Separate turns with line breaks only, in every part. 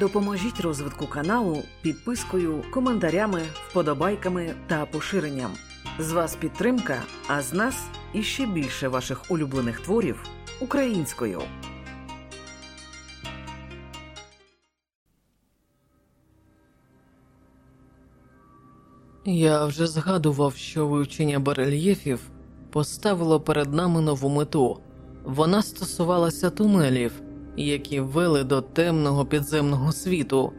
Допоможіть розвитку каналу підпискою, коментарями, вподобайками та поширенням. З вас підтримка, а з нас іще більше ваших улюблених творів українською.
Я вже згадував, що вивчення барельєфів поставило перед нами нову мету. Вона стосувалася тунелів, які вели до темного підземного світу,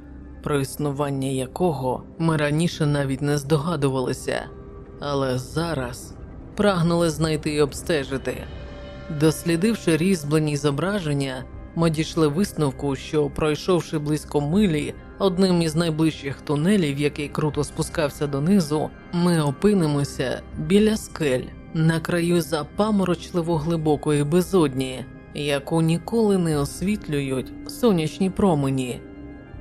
про існування якого ми раніше навіть не здогадувалися, але зараз прагнули знайти і обстежити. Дослідивши різьблені зображення, ми дійшли висновку, що пройшовши близько милі одним із найближчих тунелів, який круто спускався донизу, ми опинимося біля скель на краю запаморочливо глибокої безодні, яку ніколи не освітлюють сонячні промені.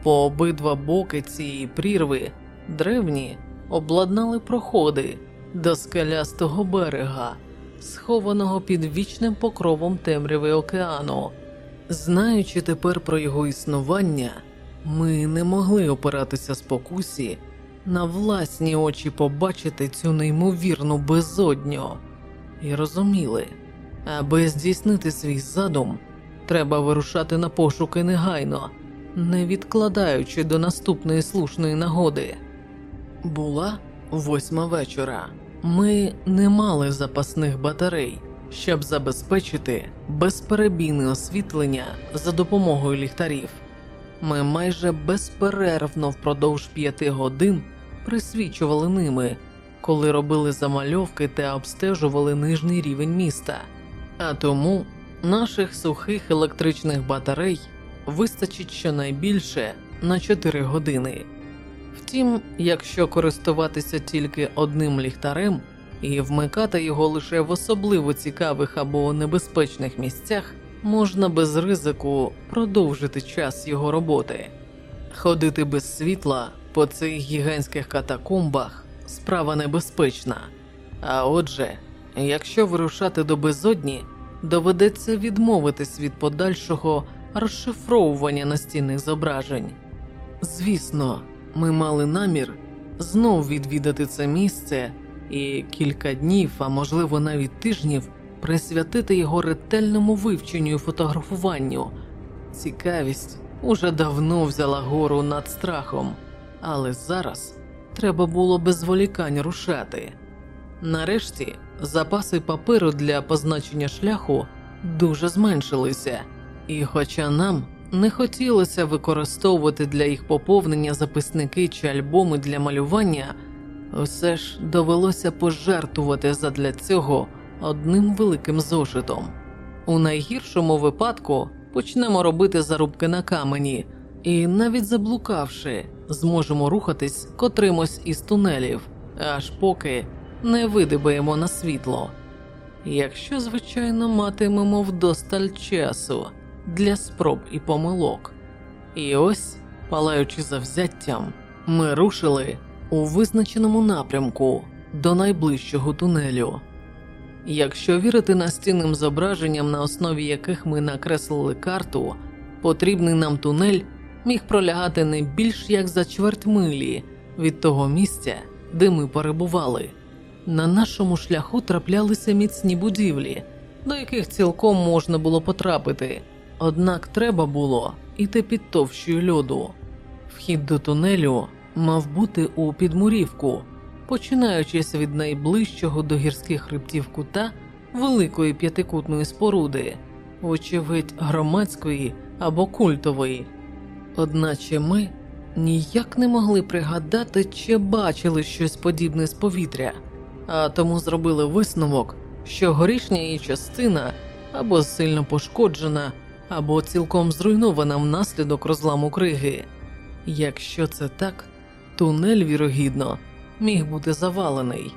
По обидва боки цієї прірви древні обладнали проходи до скелястого берега, схованого під вічним покровом темряви океану. Знаючи тепер про його існування, ми не могли опиратися спокусі на власні очі побачити цю неймовірну безодню і розуміли, аби здійснити свій задум, треба вирушати на пошуки негайно, не відкладаючи до наступної слушної нагоди. Була восьма вечора. Ми не мали запасних батарей, щоб забезпечити безперебійне освітлення за допомогою ліхтарів. Ми майже безперервно впродовж п'яти годин присвічували ними, коли робили замальовки та обстежували нижній рівень міста. А тому наших сухих електричних батарей вистачить щонайбільше на 4 години. Втім, якщо користуватися тільки одним ліхтарем і вмикати його лише в особливо цікавих або небезпечних місцях, можна без ризику продовжити час його роботи. Ходити без світла по цих гігантських катакомбах справа небезпечна. А отже, якщо вирушати до безодні, доведеться відмовитись від подальшого розшифровування настінних зображень. Звісно, ми мали намір знов відвідати це місце і кілька днів, а можливо навіть тижнів, присвятити його ретельному вивченню і фотографуванню. Цікавість уже давно взяла гору над страхом, але зараз треба було без зволікань рушати. Нарешті запаси паперу для позначення шляху дуже зменшилися, і, хоча нам не хотілося використовувати для їх поповнення записники чи альбоми для малювання, все ж довелося пожертвувати задля цього одним великим зошитом. У найгіршому випадку почнемо робити зарубки на камені, і навіть заблукавши, зможемо рухатись котримось із тунелів, аж поки не видибаємо на світло. Якщо, звичайно, матимемо вдосталь часу для спроб і помилок. І ось, палаючи завзяттям, ми рушили у визначеному напрямку до найближчого тунелю. Якщо вірити настінним зображенням, на основі яких ми накреслили карту, потрібний нам тунель міг пролягати не більш як за чверть милі від того місця, де ми перебували. На нашому шляху траплялися міцні будівлі, до яких цілком можна було потрапити, однак треба було іти під товщою льоду. Вхід до тунелю мав бути у підмурівку, починаючись від найближчого до гірських хребтів кута великої п'ятикутної споруди, вочевидь громадської або культової. Одначе ми ніяк не могли пригадати, чи бачили щось подібне з повітря, а тому зробили висновок, що горішня її частина або сильно пошкоджена, або цілком зруйнована внаслідок розламу криги. Якщо це так, тунель, вірогідно, міг бути завалений,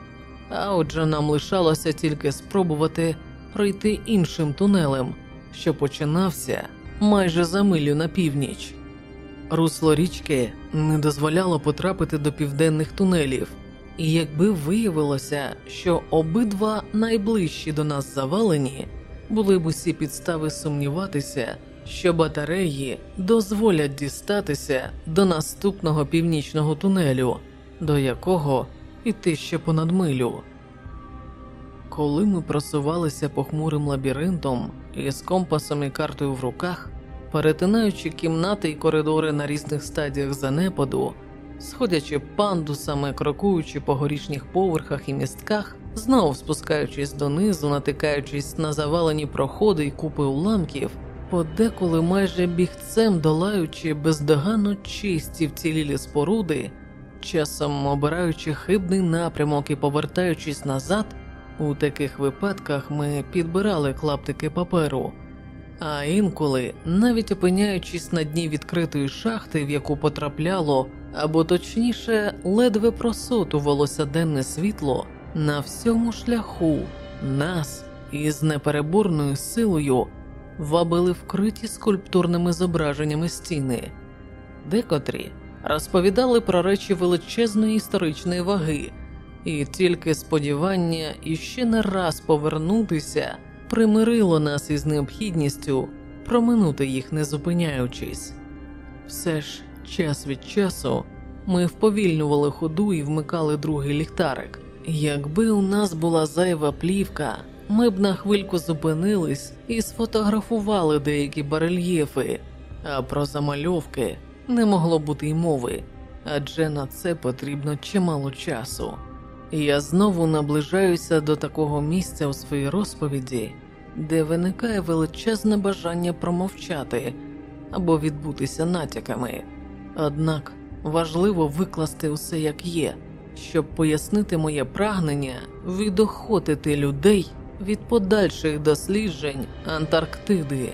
а отже, нам лишалося тільки спробувати пройти іншим тунелем, що починався майже за милю на північ. Русло річки не дозволяло потрапити до південних тунелів, і якби виявилося, що обидва найближчі до нас завалені, були б усі підстави сумніватися, що батареї дозволять дістатися до наступного північного тунелю, до якого іти ще понад милю. Коли ми просувалися похмурим лабіринтом із компасом і картою в руках, перетинаючи кімнати і коридори на різних стадіях занепаду, сходячи пандусами, крокуючи по горішніх поверхах і містках, знову спускаючись донизу, натикаючись на завалені проходи і купи уламків, подеколи майже бігцем долаючи бездоганно чисті вцілілі споруди, часом обираючи хибний напрямок і повертаючись назад. У таких випадках ми підбирали клаптики паперу, а інколи, навіть опиняючись на дні відкритої шахти, в яку потрапляло, або точніше, ледве просотувалося денне світло, на всьому шляху нас із непереборною силою вабили вкриті скульптурними зображеннями стіни, декотрі розповідали про речі величезної історичної ваги. І тільки сподівання іще не раз повернутися примирило нас із необхідністю проминути їх не зупиняючись. Все ж час від часу ми вповільнювали ходу і вмикали другий ліхтарик. Якби у нас була зайва плівка, ми б на хвильку зупинились і сфотографували деякі барельєфи, а про замальовки не могло бути й мови, адже на це потрібно чимало часу. Я знову наближаюся до такого місця у своїй розповіді, де виникає величезне бажання промовчати або відбутися натяками. Однак важливо викласти усе як є, щоб пояснити моє прагнення відохотити людей від подальших досліджень Антарктиди.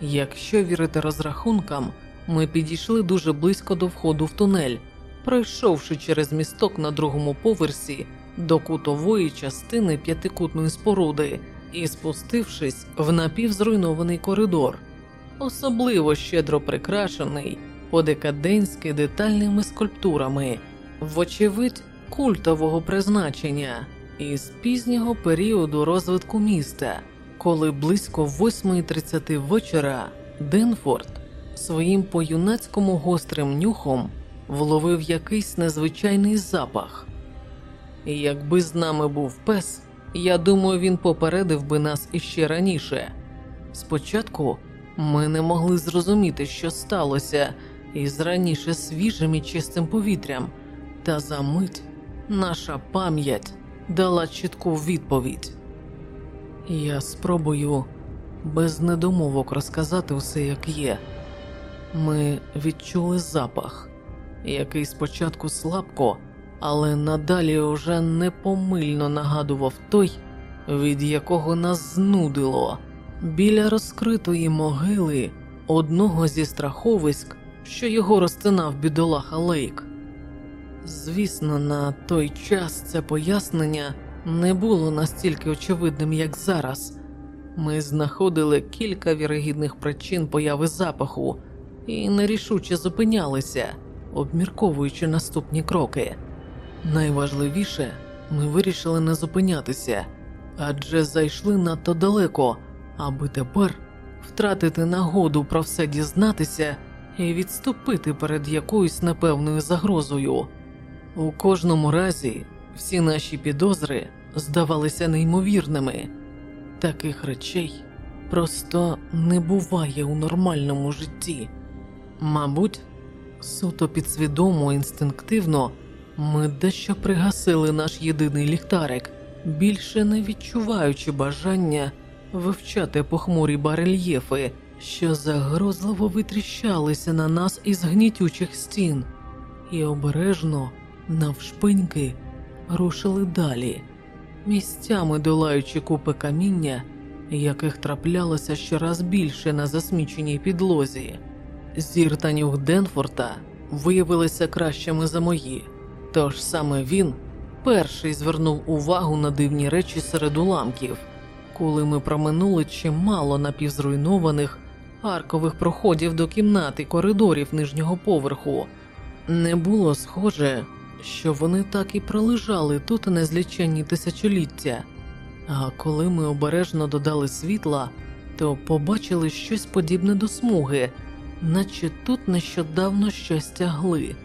Якщо вірити розрахункам, ми підійшли дуже близько до входу в тунель пройшовши через місток на другому поверсі до кутової частини п'ятикутної споруди і спустившись в напівзруйнований коридор, особливо щедро прикрашений по-декаденськи детальними скульптурами, вочевидь культового призначення із пізнього періоду розвитку міста, коли близько 8.30 вечора Денфорд своїм по юнацькому гострим нюхом вловив якийсь незвичайний запах. І якби з нами був пес, я думаю, він попередив би нас іще раніше. Спочатку ми не могли зрозуміти, що сталося, із раніше свіжим і чистим повітрям, та за мить наша пам'ять дала чітку відповідь. Я спробую без недомовок розказати усе, як є. Ми відчули запах який спочатку слабко, але надалі уже непомильно нагадував той, від якого нас знудило, біля розкритої могили одного зі страховиськ, що його розтинав бідолаха Лейк. Звісно, на той час це пояснення не було настільки очевидним, як зараз. Ми знаходили кілька вірогідних причин появи запаху і нерішуче зупинялися обмірковуючи наступні кроки. Найважливіше, ми вирішили не зупинятися, адже зайшли надто далеко, аби тепер втратити нагоду про все дізнатися і відступити перед якоюсь непевною загрозою. У кожному разі всі наші підозри здавалися неймовірними, таких речей просто не буває у нормальному житті. Мабуть, Суто підсвідомо, інстинктивно ми дещо пригасили наш єдиний ліхтарик, більше не відчуваючи бажання вивчати похмурі барельєфи, що загрозливо витріщалися на нас із гнітючих стін, і обережно, навшпиньки, рушили далі, місцями долаючи купи каміння, яких траплялося щораз більше на засміченій підлозі. Зір та нюх Денфорта виявилися кращими за мої, тож саме він перший звернув увагу на дивні речі серед уламків, коли ми проминули чимало напівзруйнованих аркових проходів до кімнат і коридорів нижнього поверху. Не було схоже, що вони так і пролежали тут незліченні тисячоліття. А коли ми обережно додали світла, то побачили щось подібне до смуги, наче тут нещодавно щось тягли.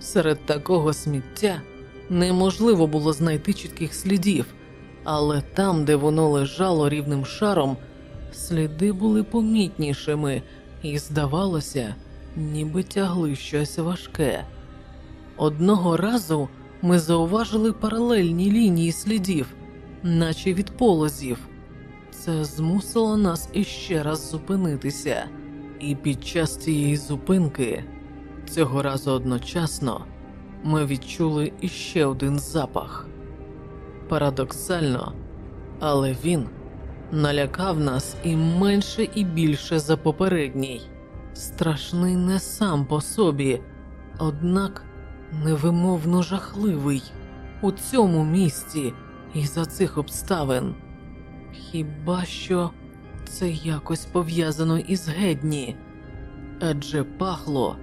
Серед такого сміття неможливо було знайти чітких слідів, але там, де воно лежало рівним шаром, сліди були помітнішими, і здавалося, ніби тягли щось важке. Одного разу ми зауважили паралельні лінії слідів, наче від полозів. Це змусило нас іще раз зупинитися, і під час цієї зупинки, цього разу одночасно, ми відчули іще один запах. Парадоксально, але він налякав нас і менше і більше за попередній. Страшний не сам по собі, однак невимовно жахливий у цьому місці і за цих обставин. Хіба що це якось пов'язано із гедні, адже пахло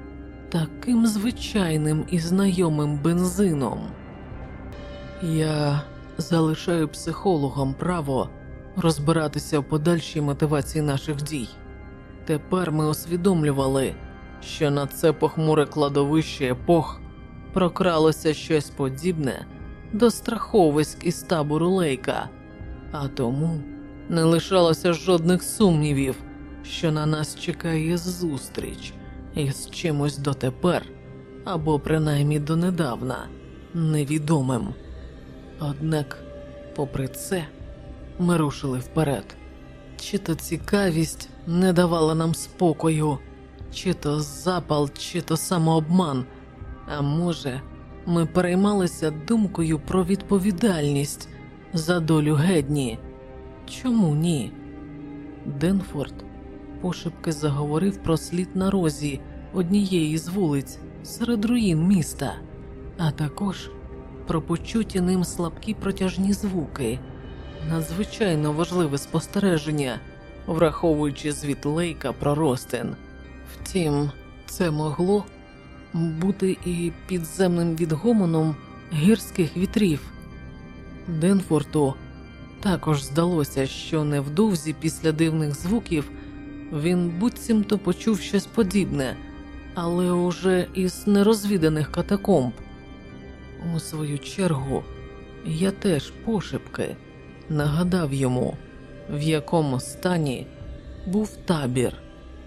таким звичайним і знайомим бензином. Я залишаю психологам право розбиратися в подальшій мотивації наших дій. Тепер ми усвідомлювали, що на це похмуре кладовище епох прокралося щось подібне до страховиськ із табору Лейка, а тому не лишалося жодних сумнівів, що на нас чекає зустріч із чимось дотепер, або принаймні донедавна невідомим. Однак, попри це, ми рушили вперед. Чи то цікавість не давала нам спокою, чи то запал, чи то самообман, а може, ми переймалися думкою про відповідальність за долю гедні. Чому ні? Денфорд пошепки заговорив про слід на розі однієї з вулиць серед руїн міста, а також про почуті ним слабкі протяжні звуки, надзвичайно важливе спостереження, враховуючи звіт Лейка про Ростин. Втім, це могло бути і підземним відгомоном гірських вітрів. Денфорту також здалося, що невдовзі після дивних звуків він буцімто почув щось подібне, але уже із нерозвіданих катакомб. У свою чергу, я теж пошепки нагадав йому, в якому стані був табір,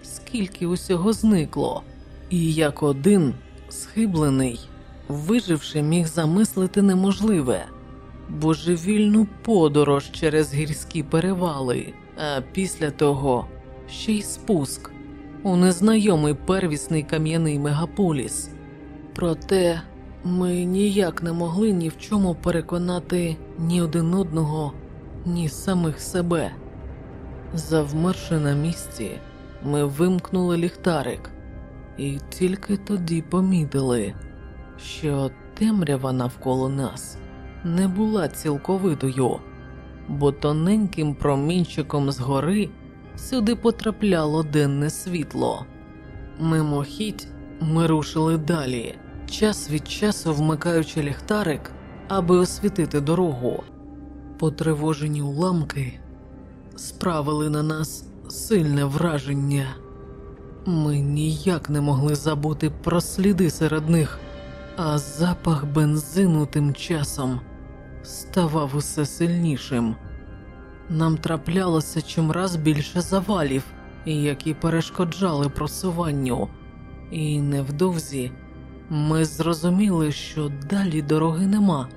скільки усього зникло, і як один схиблений, виживши, міг замислити неможливе божевільну подорож через гірські перевали, а після того ще й спуск у незнайомий первісний кам'яний мегаполіс. Проте ми ніяк не могли ні в чому переконати ні один одного, ні самих себе. Завмерши на місці, ми вимкнули ліхтарик, і тільки тоді помітили, що темрява навколо нас не була цілковитою, бо тоненьким промінчиком згори сюди потрапляло денне світло. Мимохідь ми рушили далі, час від часу вмикаючи ліхтарик, аби освітити дорогу. Потривожені уламки справили на нас сильне враження. Ми ніяк не могли забути про сліди серед них, а запах бензину тим часом ставав усе сильнішим. Нам траплялося чимраз більше завалів, які перешкоджали просуванню, і невдовзі ми зрозуміли, що далі дороги нема.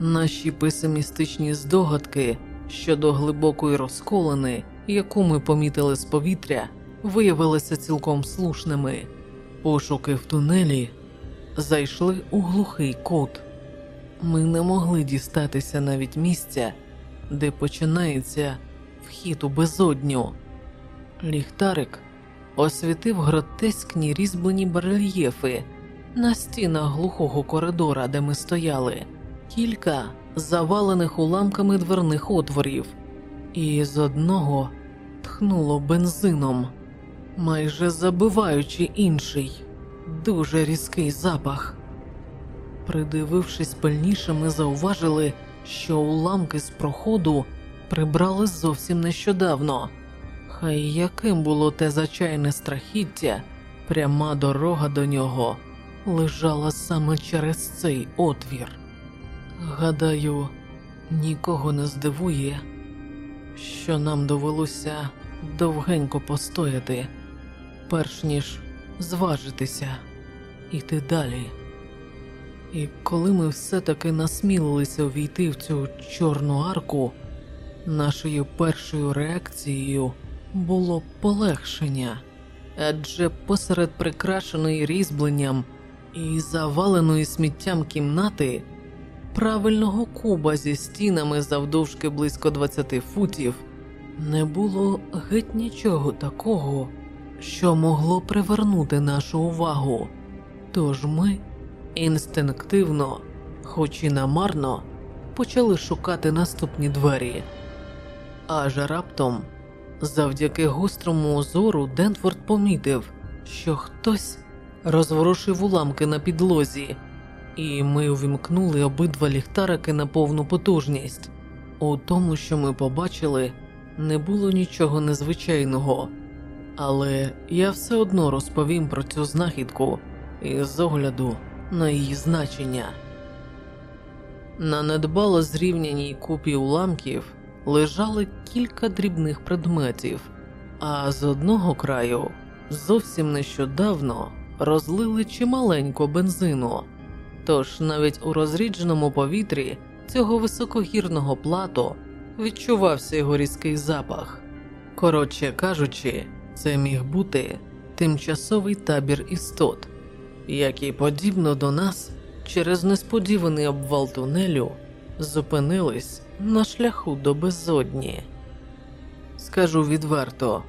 Наші песимістичні здогадки щодо глибокої розколини, яку ми помітили з повітря, виявилися цілком слушними. Пошуки в тунелі зайшли у глухий кут. Ми не могли дістатися навіть місця, де починається вхід у безодню. Ліхтарик освітив гротескні різьблені барельєфи на стінах глухого коридора, де ми стояли, кілька завалених уламками дверних отворів, і з одного тхнуло бензином, майже забиваючи інший, дуже різкий запах. Придивившись пильніше, ми зауважили, що уламки з проходу прибрали зовсім нещодавно, Хай яким було те зачайне страхіття, пряма дорога до нього лежала саме через цей отвір. Гадаю, нікого не здивує, що нам довелося довгенько постояти, перш ніж зважитися іти далі. І коли ми все-таки насмілилися увійти в цю чорну арку, нашою першою реакцією було полегшення, адже посеред прикрашеної різьбленням і заваленої сміттям кімнати правильного куба зі стінами завдовжки близько 20 футів не було геть нічого такого, що могло привернути нашу увагу. Тож ми інстинктивно, хоч і намарно, почали шукати наступні двері. Аж раптом, завдяки гострому зору, Денфорд помітив, що хтось розворушив уламки на підлозі, і ми увімкнули обидва ліхтарики на повну потужність. У тому, що ми побачили, не було нічого незвичайного, але я все одно розповім про цю знахідку із огляду на її значення. На недбало зрівняній купі уламків лежали кілька дрібних предметів, а з одного краю зовсім нещодавно розлили чималенько бензину. Тож навіть у розрідженому повітрі цього високогірного плато відчувався його різкий запах. Коротше кажучи, це міг бути тимчасовий табір істот, які, подібно до нас, через несподіваний обвал тунелю зупинились на шляху до безодні. Скажу відверто,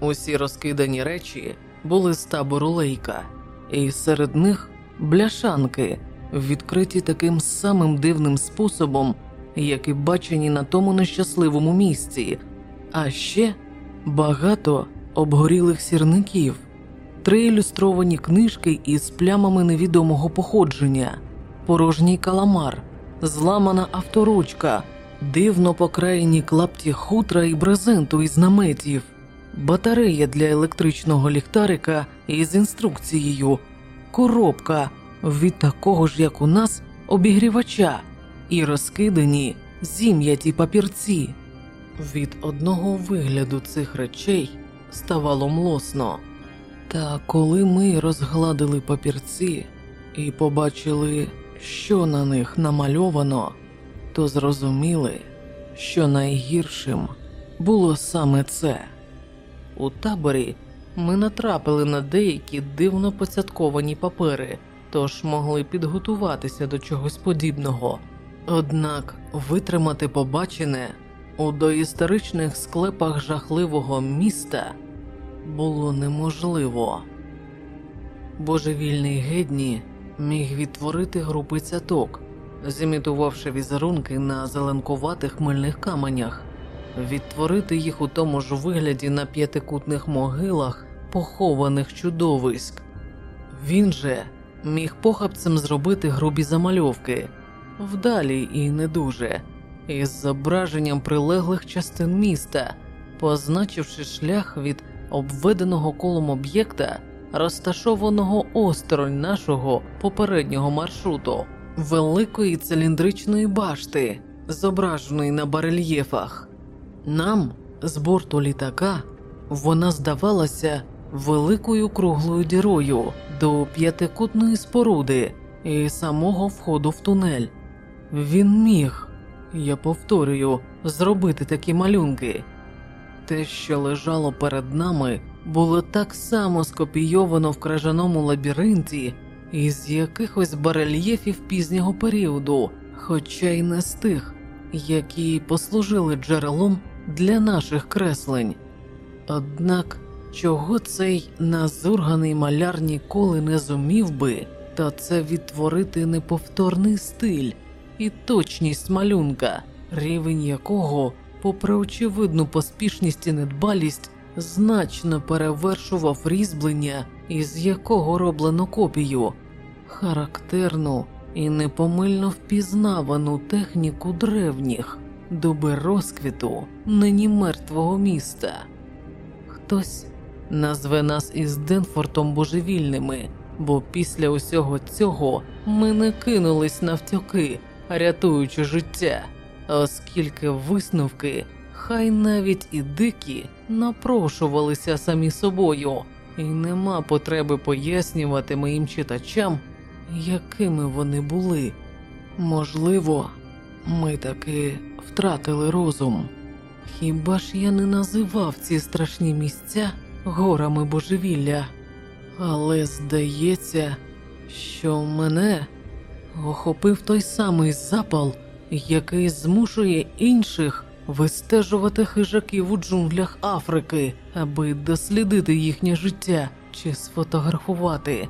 усі розкидані речі були з табору лейка, і серед них бляшанки, відкриті таким самим дивним способом, як і бачені на тому нещасливому місці, а ще багато обгорілих сірників, три ілюстровані книжки із плямами невідомого походження, порожній каламар, зламана авторучка, дивно покраєні клапті хутра і брезенту із наметів, батарея для електричного ліхтарика із інструкцією, коробка від такого ж, як у нас, обігрівача, і розкидані зім'яті папірці. Від одного вигляду цих речей ставало млосно. Та коли ми розгладили папірці і побачили, що на них намальовано, то зрозуміли, що найгіршим було саме це. У таборі ми натрапили на деякі дивно поцятковані папери, тож могли підготуватися до чогось подібного. Однак витримати побачене у доісторичних склепах жахливого міста було неможливо. Божевільний гедні міг відтворити групи цяток, зімітувавши візерунки на зеленкуватих хмельних каменях, відтворити їх у тому ж вигляді на п'ятикутних могилах похованих чудовиськ. Він же міг похапцем зробити грубі замальовки вдалі і не дуже, із зображенням прилеглих частин міста, позначивши шлях від обведеного колом об'єкта, розташованого осторонь нашого попереднього маршруту, великої циліндричної башти, зображеної на барельєфах. Нам з борту літака вона здавалася великою круглою дірою до п'ятикутної споруди і самого входу в тунель. Він міг, я повторюю, зробити такі малюнки. Те, що лежало перед нами, було так само скопійовано в кражаному лабіринті із якихось барельєфів пізнього періоду, хоча й не з тих, які послужили джерелом для наших креслень. Однак, чого цей назурганий маляр ніколи не зумів би, то це відтворити неповторний стиль і точність малюнка, рівень якого, попри очевидну поспішність і недбалість, значно перевершував різьблення, із якого роблено копію, характерну і непомильно впізнавану техніку древніх, доби розквіту нині мертвого міста. хтось назве нас із Денфортом божевільними, бо після усього цього ми не кинулись навтьоки, рятуючи життя, оскільки висновки, хай навіть і дикі, напрошувалися самі собою, і нема потреби пояснювати моїм читачам, якими вони були. Можливо, ми таки втратили розум. Хіба ж я не називав ці страшні місця горами божевілля? Але здається, що мене охопив той самий запал, який змушує інших вистежувати хижаків у джунглях Африки, аби дослідити їхнє життя чи сфотографувати.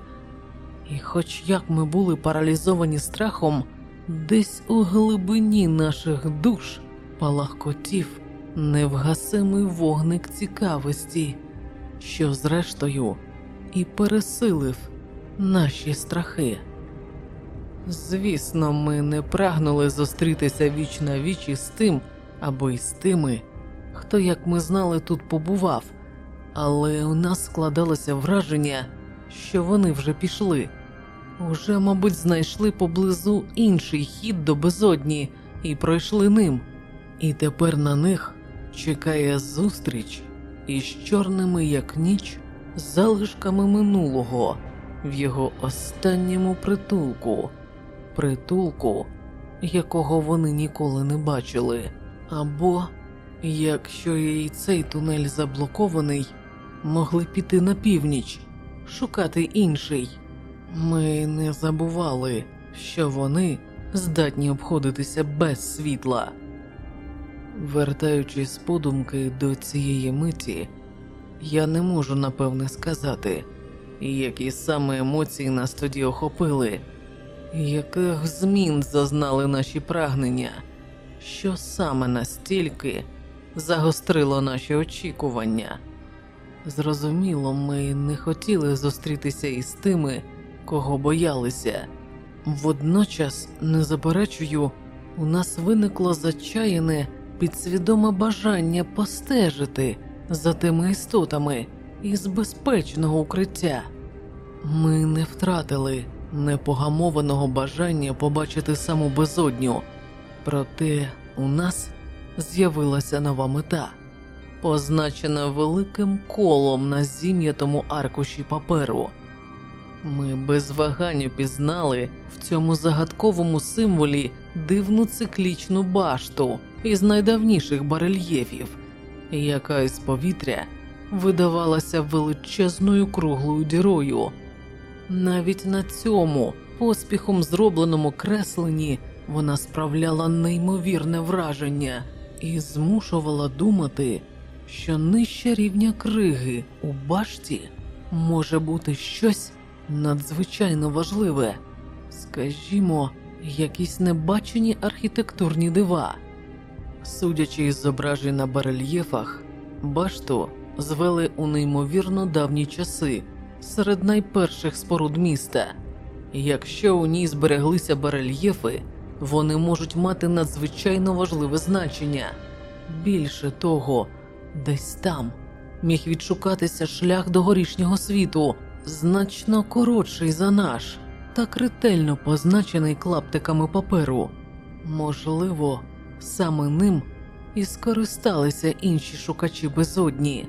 І хоч як ми були паралізовані страхом, десь у глибині наших душ палахкотів невгасимий вогник цікавості, що, зрештою, і пересилив наші страхи. Звісно, ми не прагнули зустрітися віч на віч із тим або із тими, хто, як ми знали, тут побував, але у нас складалося враження, що вони вже пішли. Уже, мабуть, знайшли поблизу інший хід до безодні і пройшли ним, і тепер на них чекає зустріч із чорними, як ніч, залишками минулого в його останньому притулку, притулку, якого вони ніколи не бачили. Або, якщо і цей тунель заблокований, могли піти на північ, шукати інший. Ми не забували, що вони здатні обходитися без світла. Вертаючись з подумки до цієї миті, я не можу напевне сказати, які саме емоції нас тоді охопили, яких змін зазнали наші прагнення, що саме настільки загострило наші очікування. Зрозуміло, ми не хотіли зустрітися із тими, кого боялися. Водночас, не заперечую, у нас виникло зачаяне підсвідоме бажання постежити за тими істотами із безпечного укриття. Ми не втратили непогамованого бажання побачити саму безодню, проте у нас з'явилася нова мета, позначена великим колом на зім'ятому аркуші паперу. Ми без вагань пізнали в цьому загадковому символі дивну циклічну башту із найдавніших барельєфів, яка із повітря видавалася величезною круглою дірою. Навіть на цьому поспіхом зробленому кресленні вона справляла неймовірне враження і змушувала думати, що нижче рівня криги у башті може бути щось надзвичайно важливе, скажімо, якісь небачені архітектурні дива. Судячи із зображень на барельєфах, башту звели у неймовірно давні часи серед найперших споруд міста. Якщо у ній збереглися барельєфи, вони можуть мати надзвичайно важливе значення. Більше того, десь там міг відшукатися шлях до горішнього світу, значно коротший за наш, так ретельно позначений клаптиками паперу. Можливо, саме ним і скористалися інші шукачі безодні.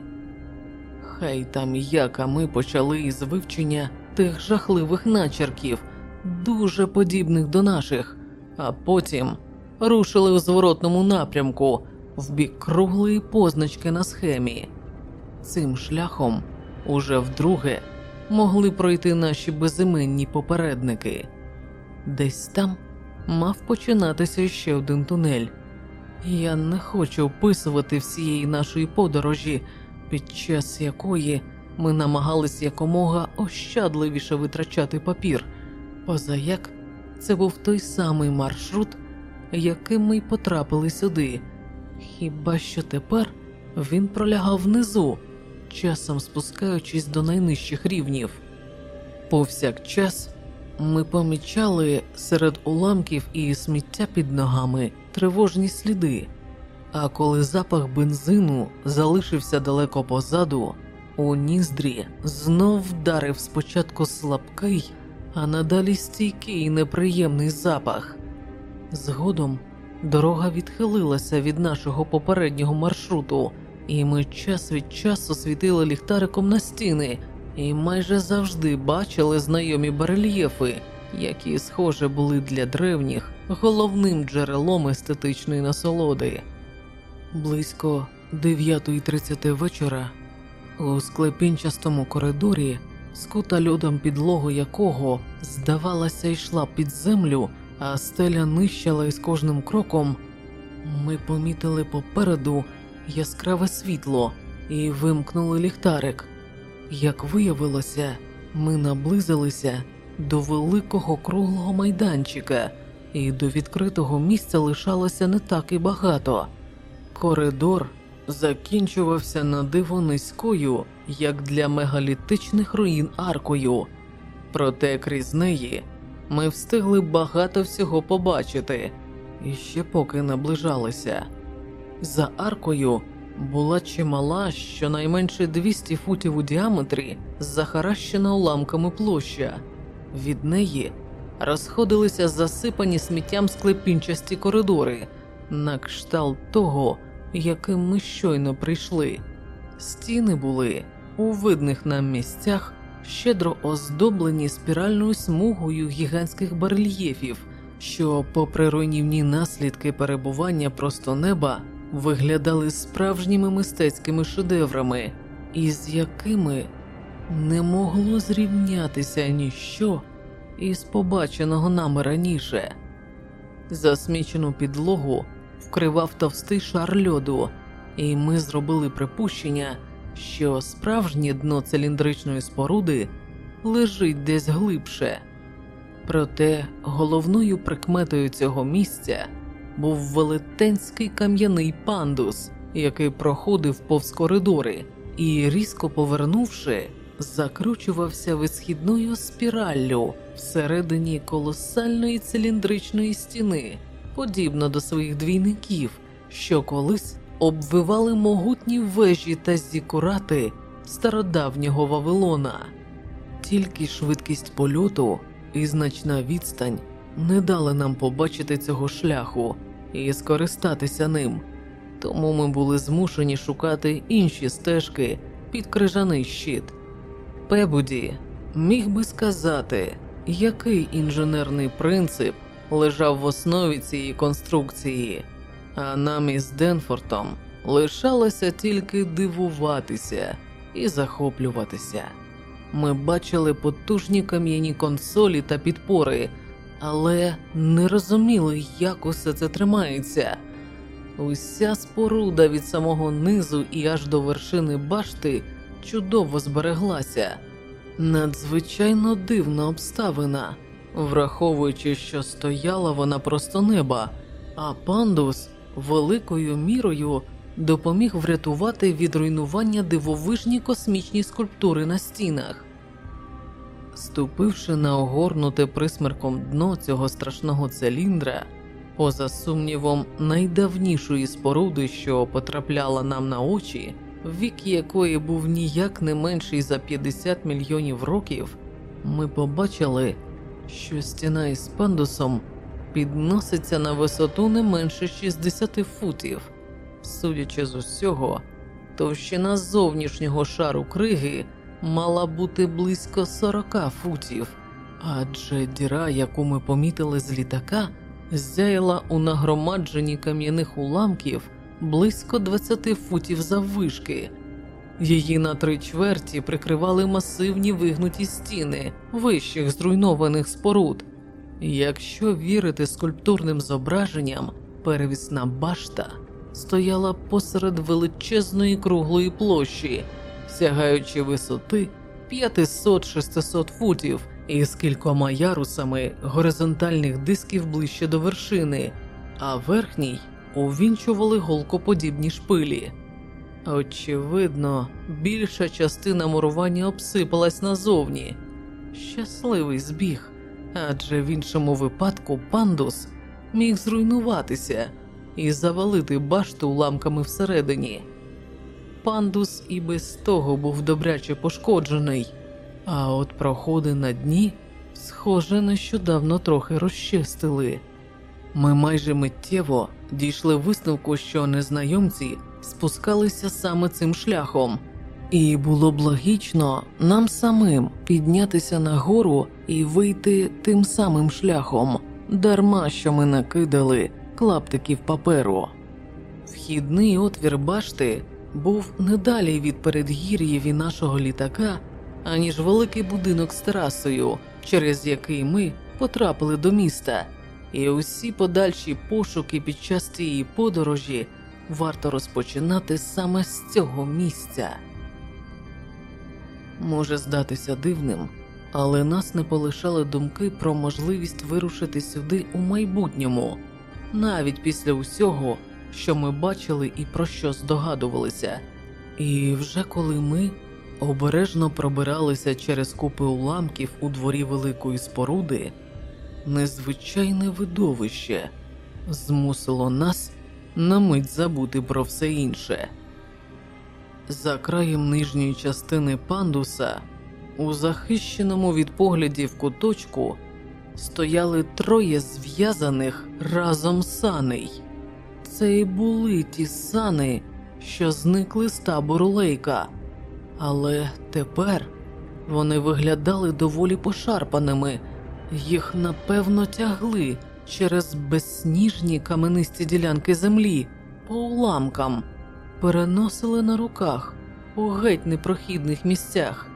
Хай там як, а ми почали із вивчення тих жахливих начерків, дуже подібних до наших, а потім рушили у зворотному напрямку в бік круглої позначки на схемі. Цим шляхом уже вдруге могли пройти наші безіменні попередники. Десь там мав починатися ще один тунель. Я не хочу описувати всієї нашої подорожі, під час якої ми намагались якомога ощадливіше витрачати папір, позаяк це був той самий маршрут, яким ми й потрапили сюди. Хіба що тепер він пролягав внизу, часом спускаючись до найнижчих рівнів. Повсякчас ми помічали серед уламків і сміття під ногами тривожні сліди, А коли запах бензину залишився далеко позаду, у ніздрі знов вдарив спочатку слабкий, а надалі стійкий і неприємний запах. Згодом дорога відхилилася від нашого попереднього маршруту, і ми час від часу світили ліхтариком на стіни і майже завжди бачили знайомі барельєфи, які, схоже, були для древніх головним джерелом естетичної насолоди. Близько 9.30 вечора у склепінчастому коридорі, скута льодом підлогу якого, здавалося, йшла під землю, а стеля нищала із кожним кроком, ми помітили попереду яскраве світло і вимкнули ліхтарик. Як виявилося, ми наблизилися до великого круглого майданчика, і до відкритого місця лишалося не так і багато. Коридор закінчувався на диво низькою, як для мегалітичних руїн аркою, проте крізь неї ми встигли багато всього побачити, і ще поки наближалися. За аркою була чимала, щонайменше 200 футів у діаметрі, захаращена уламками площа. Від неї розходилися засипані сміттям склепінчасті коридори, на кшталт того, яким ми щойно прийшли. Стіни були у видних нам місцях щедро оздоблені спіральною смугою гігантських барельєфів, що, попри руйнівні наслідки перебування просто неба, виглядали справжніми мистецькими шедеврами, із якими не могло зрівнятися ніщо із побаченого нами раніше. Засмічену підлогу вкривав товстий шар льоду, і ми зробили припущення, що справжнє дно циліндричної споруди лежить десь глибше. Проте головною прикметою цього місця був велетенський кам'яний пандус, який проходив повз коридори, і, різко повернувши, закручувався висхідною спіраллю всередині колосальної циліндричної стіни, подібно до своїх двійників, що колись обвивали могутні вежі та зікурати стародавнього Вавилона. Тільки швидкість польоту і значна відстань не дали нам побачити цього шляху і скористатися ним, тому ми були змушені шукати інші стежки під крижаний щит. Пебуді міг би сказати, який інженерний принцип лежав в основі цієї конструкції, а нам із Денфортом лишалося тільки дивуватися і захоплюватися. Ми бачили потужні кам'яні консолі та підпори, але не розуміли, як усе це тримається. Уся споруда від самого низу і аж до вершини башти чудово збереглася. Надзвичайно дивна обставина, враховуючи, що стояла вона просто неба, а пандус великою мірою допоміг врятувати від руйнування дивовижні космічні скульптури на стінах. Ступивши на огорнуте присмерком дно цього страшного циліндра, поза сумнівом найдавнішої споруди, що потрапляла нам на очі, вік якої був ніяк не менший за 50 мільйонів років, ми побачили, що стіна із пандусом підноситься на висоту не менше 60 футів. Судячи з усього, товщина зовнішнього шару криги мала бути близько 40 футів, адже діра, яку ми помітили з літака, зяяла у нагромадженні кам'яних уламків близько 20 футів заввишки. Її на три чверті прикривали масивні вигнуті стіни вищих зруйнованих споруд. Якщо вірити скульптурним зображенням, перевісна башта стояла посеред величезної круглої площі, сягаючи висоти 500-600 футів із кількома ярусами горизонтальних дисків ближче до вершини, а верхній увінчували голкоподібні шпилі. Очевидно, більша частина мурування обсипалась назовні. Щасливий збіг, адже в іншому випадку пандус міг зруйнуватися, і завалити башту уламками всередині. Пандус і без того був добряче пошкоджений, а от проходи на дні, схоже, нещодавно трохи розчистили. Ми майже миттєво дійшли висновку, що незнайомці спускалися саме цим шляхом, і було б логічно нам самим піднятися нагору і вийти тим самим шляхом, дарма що ми накидали клаптиків паперу. Вхідний отвір башти був не далі від передгір'їв і нашого літака, аніж великий будинок з терасою, через який ми потрапили до міста, і усі подальші пошуки під час цієї подорожі варто розпочинати саме з цього місця. Може здатися дивним, але нас не полишали думки про можливість вирушити сюди у майбутньому, навіть після усього, що ми бачили і про що здогадувалися. І вже коли ми обережно пробиралися через купи уламків у дворі великої споруди, незвичайне видовище змусило нас на мить забути про все інше. За краєм нижньої частини пандуса, у захищеному від поглядів куточку, стояли троє зв'язаних разом саней. Це і були ті сани, що зникли з табору Лейка, але тепер вони виглядали доволі пошарпаними, їх напевно тягли через безсніжні каменисті ділянки землі по уламкам, переносили на руках у геть непрохідних місцях.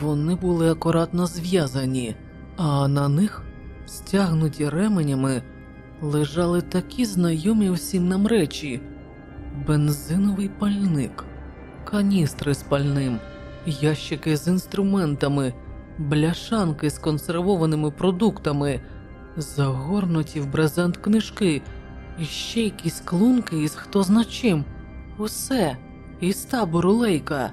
Вони були акуратно зв'язані, а на них, стягнуті ременями, лежали такі знайомі всім нам речі: бензиновий пальник, каністри з пальним, ящики з інструментами, бляшанки з консервованими продуктами, загорнуті в брезент книжки, і ще якісь клунки із хто зна чим. Усе із табору Лейка.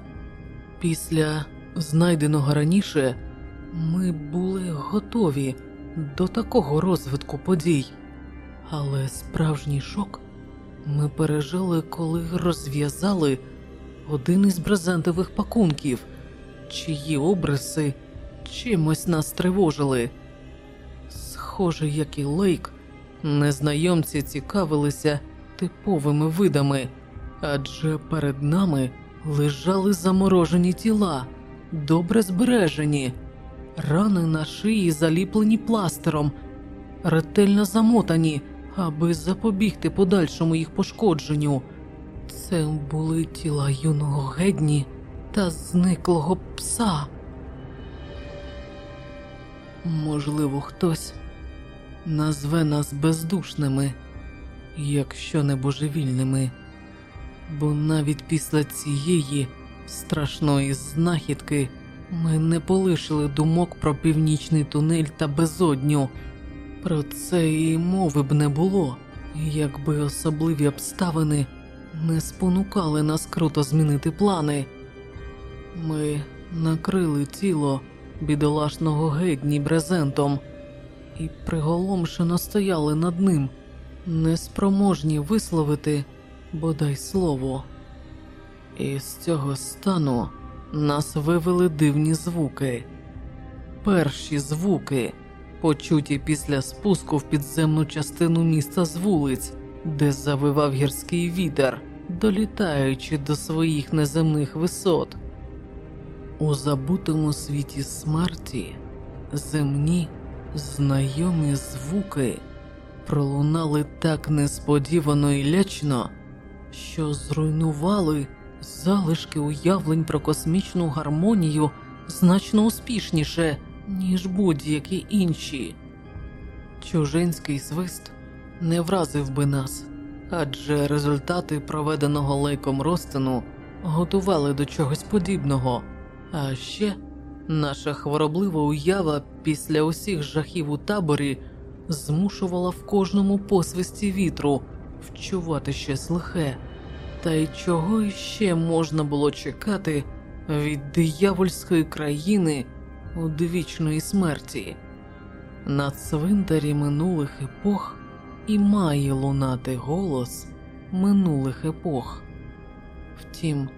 Після знайденого раніше ми були готові до такого розвитку подій, але справжній шок ми пережили, коли розв'язали один із брезентових пакунків, чиї обриси чимось нас тривожили. Схоже, як і Лейк, незнайомці цікавилися типовими видами, адже перед нами лежали заморожені тіла, добре збережені, рани на шиї заліплені пластером, ретельно замотані, аби запобігти подальшому їх пошкодженню. Це були тіла юного гедні та зниклого пса. Можливо, хтось назве нас бездушними, якщо не божевільними, бо навіть після цієї страшної знахідки ми не полишили думок про північний тунель та безодню. Про це і мови б не було, якби особливі обставини не спонукали нас круто змінити плани. Ми накрили тіло бідолашного гедні брезентом і приголомшено стояли над ним, неспроможні висловити бодай слово. І з цього стану нас вивели дивні звуки. Перші звуки, почуті після спуску в підземну частину міста з вулиць, де завивав гірський вітер, долітаючи до своїх неземних висот. У забутому світі смерті земні знайомі звуки пролунали так несподівано і лячно, що зруйнували залишки уявлень про космічну гармонію значно успішніше, ніж будь-які інші. Чужинський свист не вразив би нас, адже результати проведеного лейком розтину готували до чогось подібного. А ще наша хвороблива уява після усіх жахів у таборі змушувала в кожному посвисті вітру вчувати щось лихе. Та й чого іще можна було чекати від диявольської країни одвічної смерті? На цвинтарі минулих епох і має лунати голос минулих епох. Втім,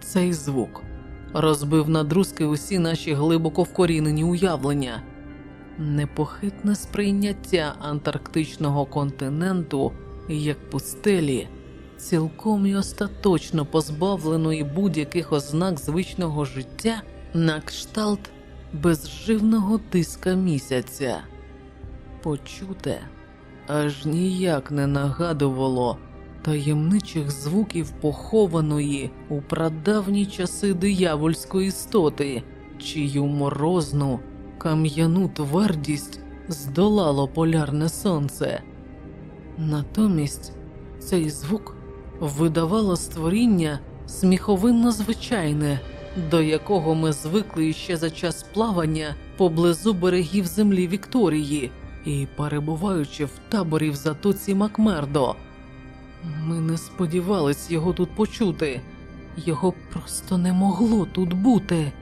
цей звук розбив на друзки усі наші глибоко вкорінені уявлення, непохитне сприйняття антарктичного континенту як пустелі, цілком і остаточно позбавленої будь-яких ознак звичного життя на кшталт безживного диска місяця. Почуте аж ніяк не нагадувало таємничих звуків похованої у прадавні часи диявольської істоти, чию морозну кам'яну твердість здолало полярне сонце. Натомість цей звук видавало створіння сміховинно звичайне, до якого ми звикли ще за час плавання поблизу берегів землі Вікторії і перебуваючи в таборі в затоці Макмердо. Ми не сподівались його тут почути, його просто не могло тут бути.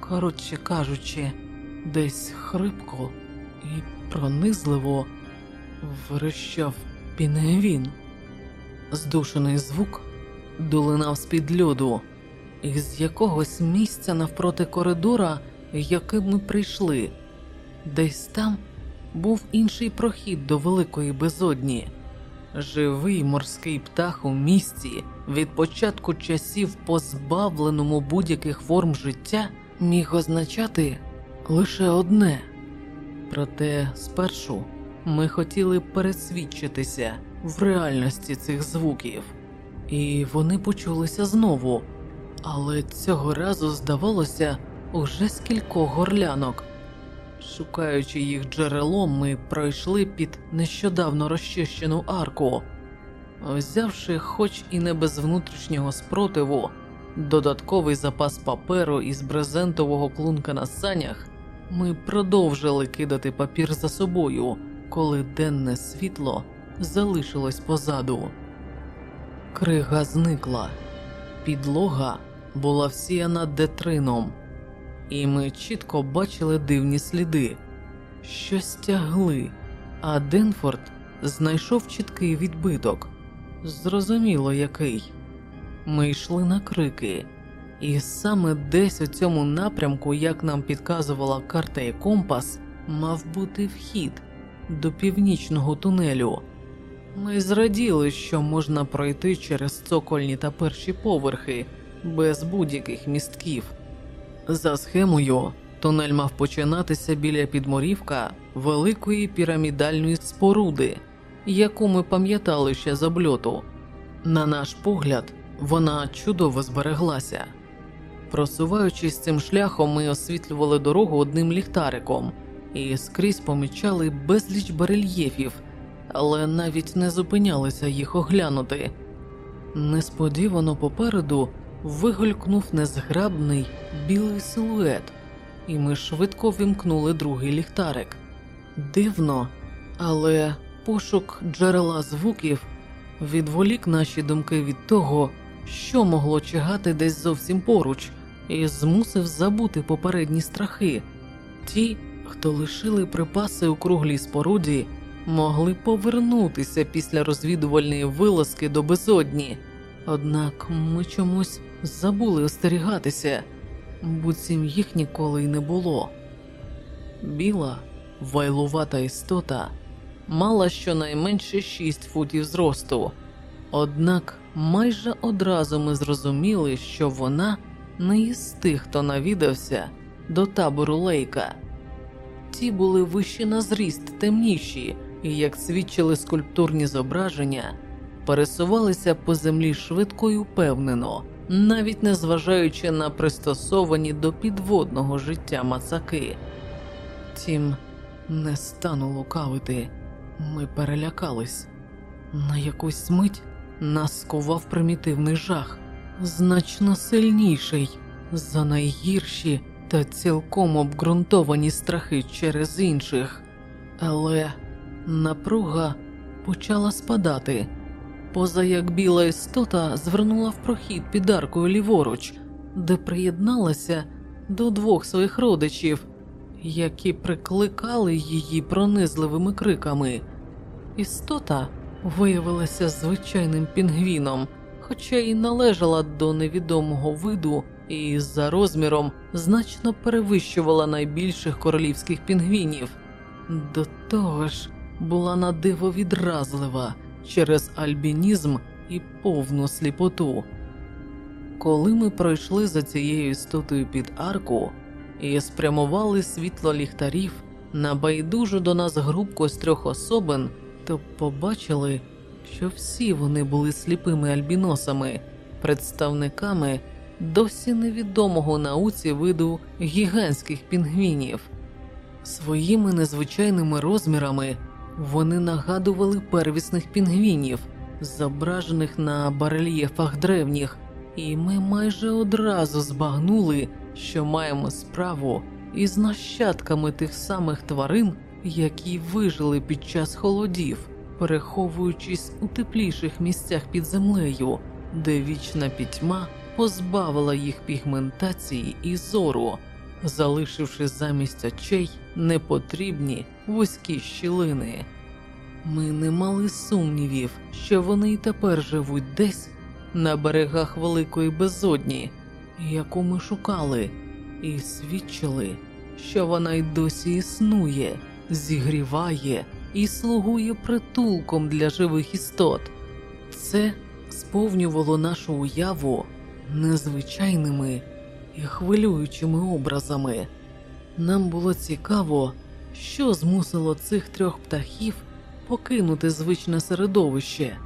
Коротше кажучи, десь хрипко і пронизливо верещав пінгвін. Здушений звук долинав з-під льоду, із якогось місця навпроти коридора, яким ми прийшли. Десь там був інший прохід до великої безодні. Живий морський птах у місті від початку часів, позбавленому будь-яких форм життя, міг означати лише одне. Проте спершу ми хотіли пересвідчитися в реальності цих звуків, і вони почулися знову, але цього разу здавалося уже з кількох горлянок. Шукаючи їх джерелом, ми пройшли під нещодавно розчищену арку. Взявши, хоч і не без внутрішнього спротиву, додатковий запас паперу із брезентового клунка на санях, ми продовжили кидати папір за собою, коли денне світло залишилось позаду. Крига зникла, підлога була всіяна детрином і ми чітко бачили дивні сліди, щось тягли, а Денфорд знайшов чіткий відбиток. Зрозуміло, який. Ми йшли на крики, і саме десь у цьому напрямку, як нам підказувала карта і компас, мав бути вхід до північного тунелю. Ми зраділи, що можна пройти через цокольні та перші поверхи без будь-яких містків. За схемою, тунель мав починатися біля підморівка великої пірамідальної споруди, яку ми пам'ятали ще з обльоту. На наш погляд, вона чудово збереглася. Просуваючись цим шляхом, ми освітлювали дорогу одним ліхтариком і скрізь помічали безліч барельєфів, але навіть не зупинялися їх оглянути. Несподівано попереду вигулькнув незграбний білий силует, і ми швидко вимкнули другий ліхтарик. Дивно, але пошук джерела звуків відволік наші думки від того, що могло чигати десь зовсім поруч, і змусив забути попередні страхи. Ті, хто лишили припаси у круглій споруді, могли повернутися після розвідувальної вилазки до безодні. Однак ми чомусь забули остерігатися, буцім їх ніколи й не було. Біла, вайлувата істота мала щонайменше шість футів зросту, однак майже одразу ми зрозуміли, що вона не із тих, хто навідався до табору Лейка. Ті були вищі на зріст, темніші, і, як свідчили скульптурні зображення, пересувалися по землі швидко і впевнено навіть не зважаючи на пристосовані до підводного життя мацаки. Тім не стану лукавити, ми перелякались. На якусь мить нас скував примітивний жах, значно сильніший за найгірші та цілком обґрунтовані страхи через інших, але напруга почала спадати поза як біла істота звернула в прохід під аркою ліворуч, де приєдналася до двох своїх родичів, які прикликали її пронизливими криками. Істота виявилася звичайним пінгвіном, хоча й належала до невідомого виду і за розміром значно перевищувала найбільших королівських пінгвінів. До того ж, була на диво відразлива через альбінізм і повну сліпоту. Коли ми пройшли за цією істотою під арку і спрямували світло ліхтарів на байдужу до нас групку з трьох особин, то побачили, що всі вони були сліпими альбіносами, представниками досі невідомого науці виду гігантських пінгвінів. Своїми незвичайними розмірами вони нагадували первісних пінгвінів, зображених на барельєфах древніх, і ми майже одразу збагнули, що маємо справу із нащадками тих самих тварин, які вижили під час холодів, переховуючись у тепліших місцях під землею, де вічна пітьма позбавила їх пігментації і зору, залишивши замість очей непотрібні вузькі щілини. Ми не мали сумнівів, що вони й тепер живуть десь на берегах великої безодні, яку ми шукали, і свідчили, що вона й досі існує, зігріває і слугує притулком для живих істот. Це сповнювало нашу уяву незвичайними і хвилюючими образами. Нам було цікаво, що змусило цих трьох птахів покинути звичне середовище,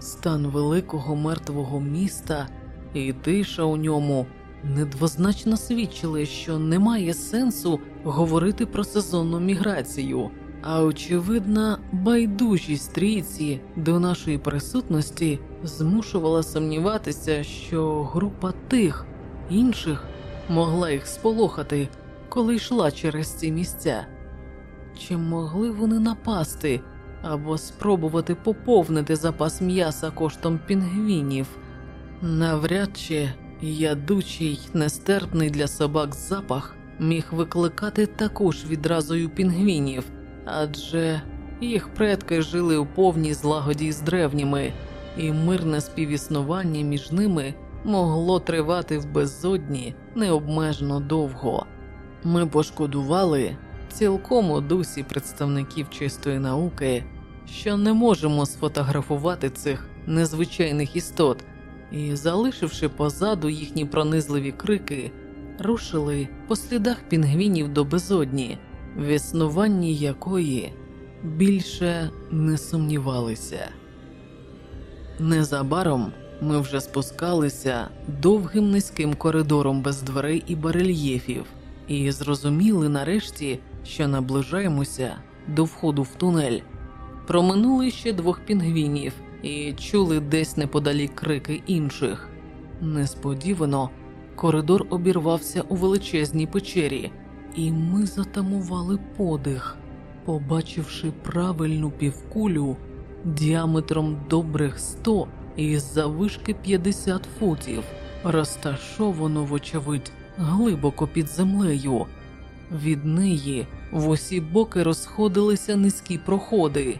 стан великого мертвого міста і тиша у ньому недвозначно свідчили, що немає сенсу говорити про сезонну міграцію, а очевидна байдужість трійці до нашої присутності змушувала сумніватися, що група тих інших могла їх сполохати, коли йшла через ці місця. Чи могли вони напасти або спробувати поповнити запас м'яса коштом пінгвінів? Навряд чи ядучий, нестерпний для собак запах міг викликати також відразу пінгвінів, адже їх предки жили у повній злагоді з древніми, і мирне співіснування між ними могло тривати в безодні необмежено довго. Ми пошкодували цілком у дусі представників чистої науки, що не можемо сфотографувати цих незвичайних істот, і, залишивши позаду їхні пронизливі крики, рушили по слідах пінгвінів до безодні, в існуванні якої більше не сумнівалися. Незабаром ми вже спускалися довгим низьким коридором без дверей і барельєфів, і зрозуміли нарешті, що наближаємося до входу в тунель. Проминули ще двох пінгвінів і чули десь неподалік крики інших. Несподівано коридор обірвався у величезній печері, і ми затамували подих, побачивши правильну півкулю діаметром добрих 100 і заввишки 50 футів, розташовану, вочевидь, глибоко під землею. Від неї в усі боки розходилися низькі проходи,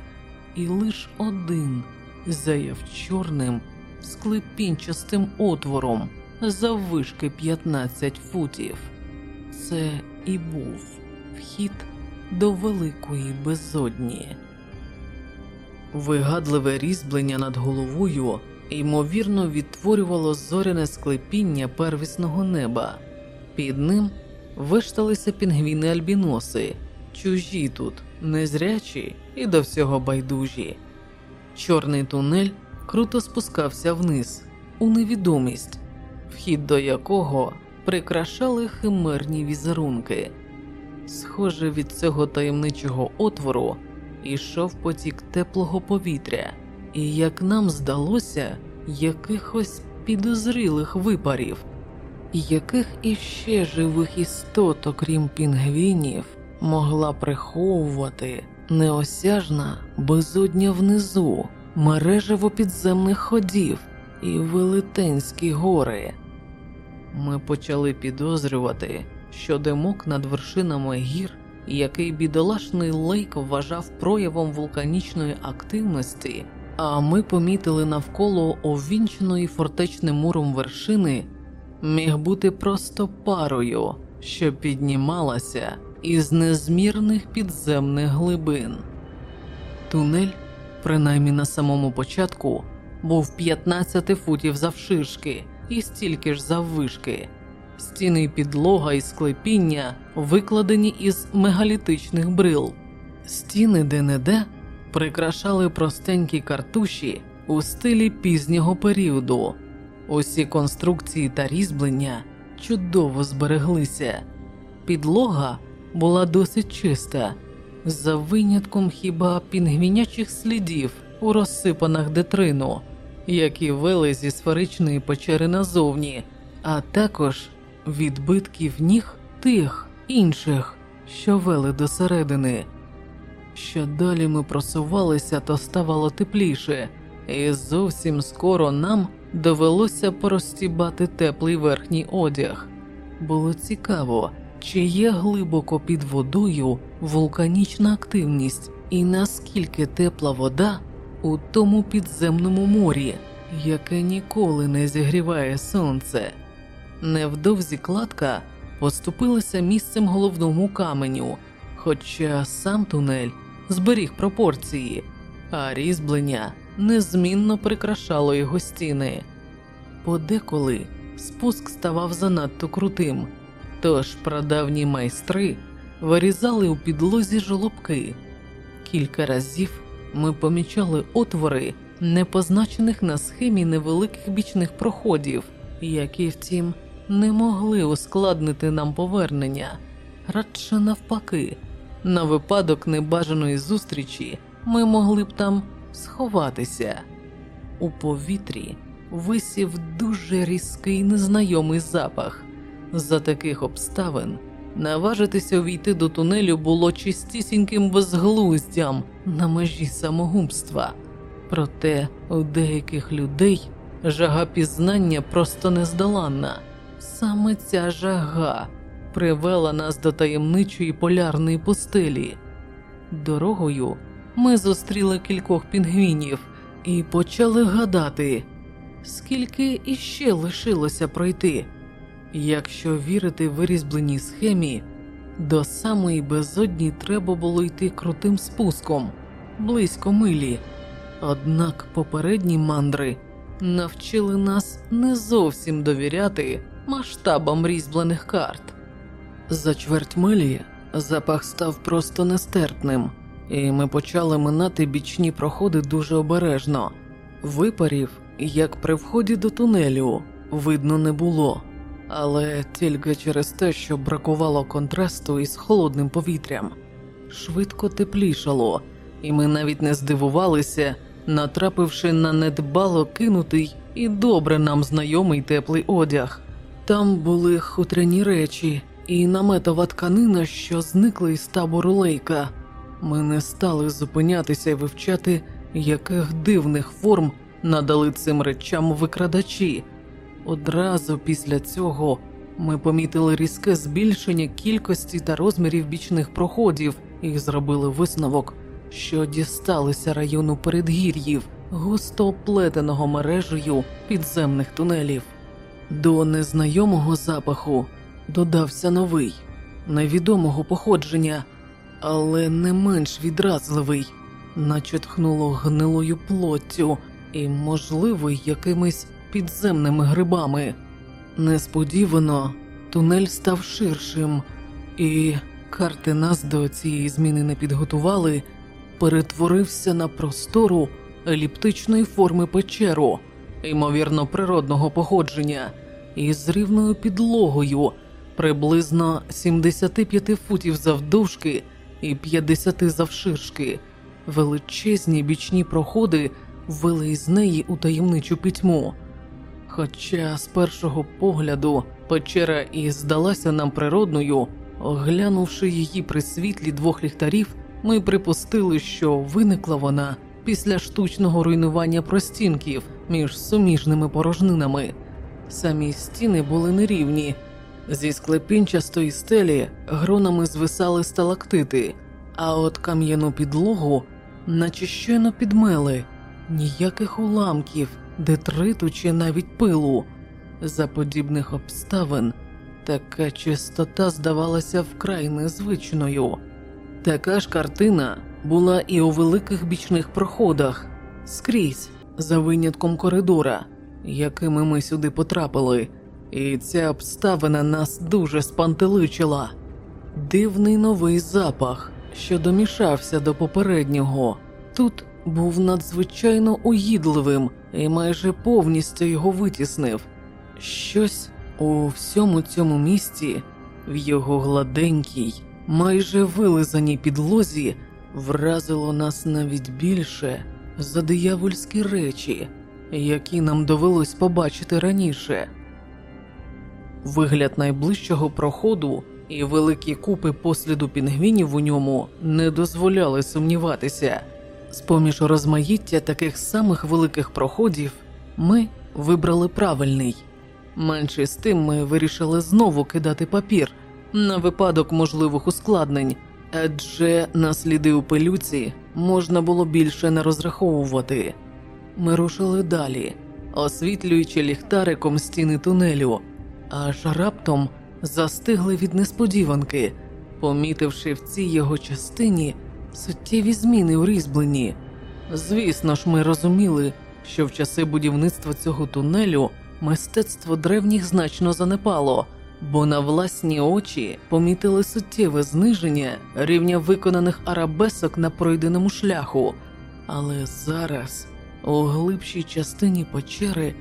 і лиш один заяв чорним склепінчастим отвором заввишки 15 футів. Це і був вхід до великої безодні. Вигадливе різьблення над головою ймовірно відтворювало зоряне склепіння первісного неба. Під ним вишталися пінгвіни альбіноси, чужі тут, незрячі і до всього байдужі. Чорний тунель круто спускався вниз, у невідомість, вхід до якого прикрашали химерні візерунки. Схоже, від цього таємничого отвору ішов потік теплого повітря, і, як нам здалося, якихось підозрілих випарів, яких іще живих істот, окрім пінгвінів, могла приховувати неосяжна безодня внизу, мережево підземних ходів і велетенські гори. Ми почали підозрювати, що димок над вершинами гір який бідолашний лейк вважав проявом вулканічної активності, а ми помітили навколо овінченої фортечним муром вершини, міг бути просто парою, що піднімалася із незмірних підземних глибин. Тунель, принаймні на самому початку, був 15 футів завширшки і стільки ж заввишки. Стіни і підлога і склепіння викладені із мегалітичних брил. Стіни де-не-де прикрашали простенькі картуші у стилі пізнього періоду. Усі конструкції та різьблення чудово збереглися. Підлога була досить чиста, за винятком хіба пінгвінячих слідів у розсипанах детрину, які вели зі сферичної печери назовні, а також відбитків ніг тих інших, що вели до середини. Що далі ми просувалися, то ставало тепліше, і зовсім скоро нам довелося порозтібати теплий верхній одяг. Було цікаво, чи є глибоко під водою вулканічна активність, і наскільки тепла вода у тому підземному морі, яке ніколи не зігріває сонце. Невдовзі кладка поступилася місцем головному каменю, хоча сам тунель зберіг пропорції, а різьблення незмінно прикрашало його стіни. Подеколи спуск ставав занадто крутим, тож прадавні майстри вирізали у підлозі жолобки. Кілька разів ми помічали отвори непозначених на схемі невеликих бічних проходів, які, втім, не могли ускладнити нам повернення, радше навпаки, на випадок небажаної зустрічі ми могли б там сховатися. У повітрі висів дуже різкий незнайомий запах. За таких обставин наважитися увійти до тунелю було чистісіньким безглуздям на межі самогубства. Проте у деяких людей жага пізнання просто нездоланна. Саме ця жага привела нас до таємничої полярної пустелі. Дорогою ми зустріли кількох пінгвінів і почали гадати, скільки іще лишилося пройти. Якщо вірити вирізбленій схемі, до самої безодні треба було йти крутим спуском близько милі. Однак попередні мандри навчили нас не зовсім довіряти масштабам різьблених карт. За чверть милі запах став просто нестерпним, і ми почали минати бічні проходи дуже обережно. Випарів, як при вході до тунелю, видно не було, але тільки через те, що бракувало контрасту із холодним повітрям. Швидко теплішало, і ми навіть не здивувалися, натрапивши на недбало кинутий і добре нам знайомий теплий одяг. Там були хутряні речі і наметова тканина, що зникли із табору лейка. Ми не стали зупинятися і вивчати, яких дивних форм надали цим речам викрадачі. Одразу після цього ми помітили різке збільшення кількості та розмірів бічних проходів і зробили висновок, що дісталися району передгір'їв, густо оплетеного мережею підземних тунелів. До незнайомого запаху додався новий, невідомого походження, але не менш відразливий, наче тхнуло гнилою плоттю і, можливо, якимись підземними грибами. Несподівано тунель став ширшим, і карти нас до цієї зміни не підготували, перетворився на простору еліптичної форми печеру, ймовірно, природного походження, із рівною підлогою приблизно 75 футів завдовжки і 50 завширшки. Величезні бічні проходи ввели із неї у таємничу пітьму. Хоча з першого погляду печера і здалася нам природною, оглянувши її при світлі двох ліхтарів, ми припустили, що виникла вона після штучного руйнування простінків між суміжними порожнинами. Самі стіни були нерівні, Зі склепінчастої стелі гронами звисали сталактити, а от кам'яну підлогу, наче щойно підмели, ніяких уламків, детриту чи навіть пилу. За подібних обставин така чистота здавалася вкрай незвичною. Така ж картина була і у великих бічних проходах скрізь, за винятком коридора, якими ми сюди потрапили, і ця обставина нас дуже спантеличила. Дивний новий запах, що домішався до попереднього, тут був надзвичайно уїдливим і майже повністю його витіснив. Щось у всьому цьому місці, в його гладенькій, майже вилизаній підлозі, вразило нас навіть більше за диявольські речі, які нам довелось побачити раніше. Вигляд найближчого проходу і великі купи посліду пінгвінів у ньому не дозволяли сумніватися. З поміж розмаїття таких самих великих проходів ми вибрали правильний. Менше з тим ми вирішили знову кидати папір на випадок можливих ускладнень, адже на сліди у пилюці можна було більше не розраховувати. Ми рушили далі, освітлюючи ліхтариком стіни тунелю, аж раптом застигли від несподіванки, помітивши в цій його частині суттєві зміни у різьбленні. Звісно ж, ми розуміли, що в часи будівництва цього тунелю мистецтво древніх значно занепало, бо на власні очі помітили суттєве зниження рівня виконаних арабесок на пройденому шляху. Але зараз, у глибшій частині печери,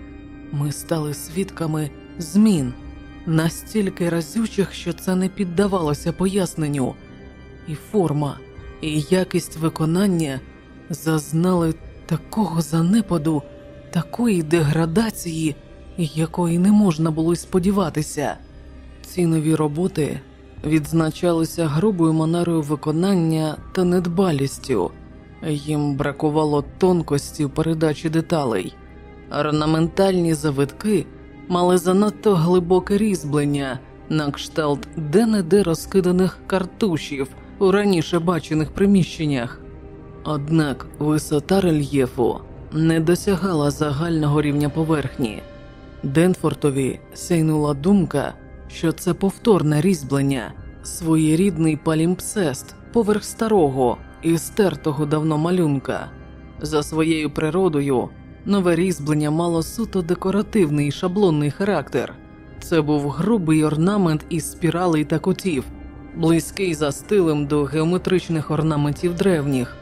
ми стали свідками змін, настільки разючих, що це не піддавалося поясненню, і форма, і якість виконання зазнали такого занепаду, такої деградації, якої не можна було й сподіватися. Ці нові роботи відзначалися грубою манерою виконання та недбалістю, їм бракувало тонкості передачі деталей, орнаментальні завитки мали занадто глибоке різьблення на кшталт де-не-де розкиданих картушів у раніше бачених приміщеннях. Однак висота рельєфу не досягала загального рівня поверхні. Денфортові сяйнула думка, що це повторне різьблення, своєрідний палімпсест поверх старого і стертого давно малюнка. За своєю природою, нове різьблення мало суто декоративний і шаблонний характер. Це був грубий орнамент із спіралей та котів, близький за стилем до геометричних орнаментів древніх,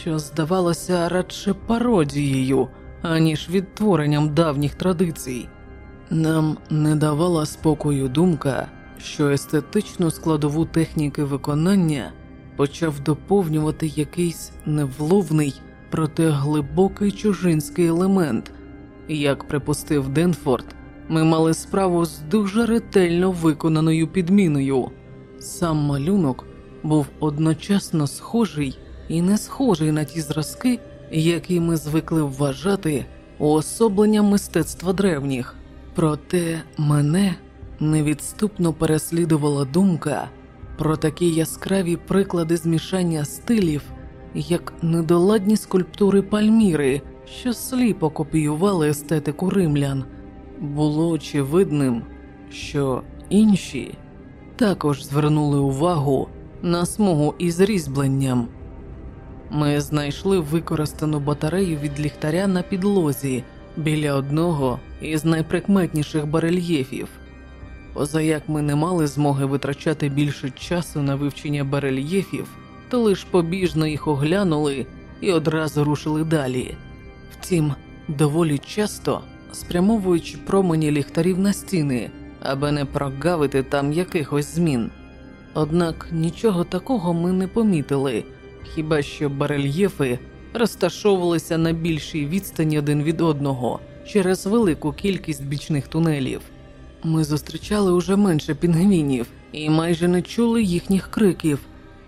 що здавалося радше пародією, аніж відтворенням давніх традицій. Нам не давала спокою думка, що естетичну складову техніки виконання почав доповнювати якийсь невловний, проте глибокий чужинський елемент. Як припустив Денфорд, ми мали справу з дуже ретельно виконаною підміною. Сам малюнок був одночасно схожий і не схожий на ті зразки, які ми звикли вважати уособленням мистецтва древніх. Проте мене невідступно переслідувала думка про такі яскраві приклади змішання стилів, як недоладні скульптури Пальміри, що сліпо копіювали естетику римлян. Було очевидним, що інші також звернули увагу на смугу із різьбленням. Ми знайшли використану батарею від ліхтаря на підлозі біля одного із найприкметніших барельєфів. Позаяк ми не мали змоги витрачати більше часу на вивчення барельєфів, то лиш побіжно їх оглянули і одразу рушили далі. Втім, доволі часто спрямовуючи промені ліхтарів на стіни, аби не прогавити там якихось змін. Однак нічого такого ми не помітили, хіба що барельєфи розташовувалися на більшій відстані один від одного через велику кількість бічних тунелів. Ми зустрічали уже менше пінгвінів і майже не чули їхніх криків,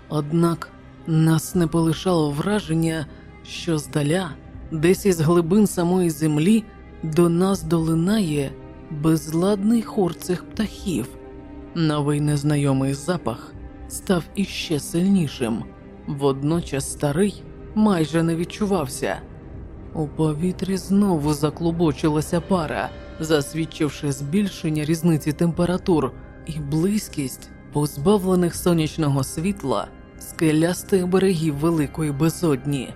однак нас не полишало враження, що здаля, десь із глибин самої землі, до нас долинає безладний хор цих птахів. Новий незнайомий запах став іще сильнішим, водночас старий майже не відчувався. У повітрі знову заклубочилася пара, засвідчивши збільшення різниці температур і близькість позбавлених сонячного світла скелястих берегів великої безодні.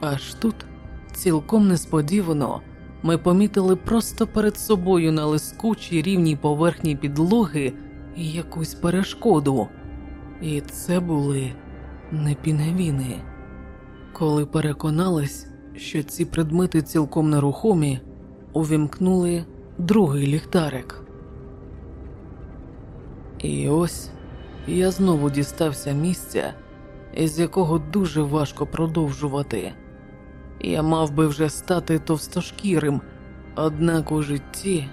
Аж тут, цілком несподівано, ми помітили просто перед собою на лискучій рівній поверхні підлоги якусь перешкоду, і це були не пінгвіни. Коли переконались, що ці предмети цілком нерухомі, увімкнули другий ліхтарик. І ось я знову дістався місця, із якого дуже важко продовжувати. Я мав би вже стати товстошкірим, однак у житті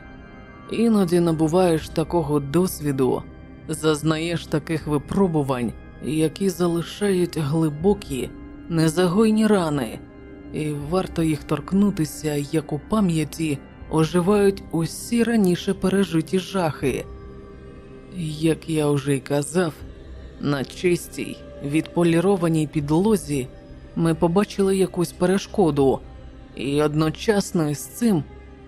іноді набуваєш такого досвіду, зазнаєш таких випробувань, які залишають глибокі, незагойні рани, і варто їх торкнутися, як у пам'яті оживають усі раніше пережиті жахи. Як я вже й казав, на чистій, відполірованій підлозі ми побачили якусь перешкоду, і одночасно з цим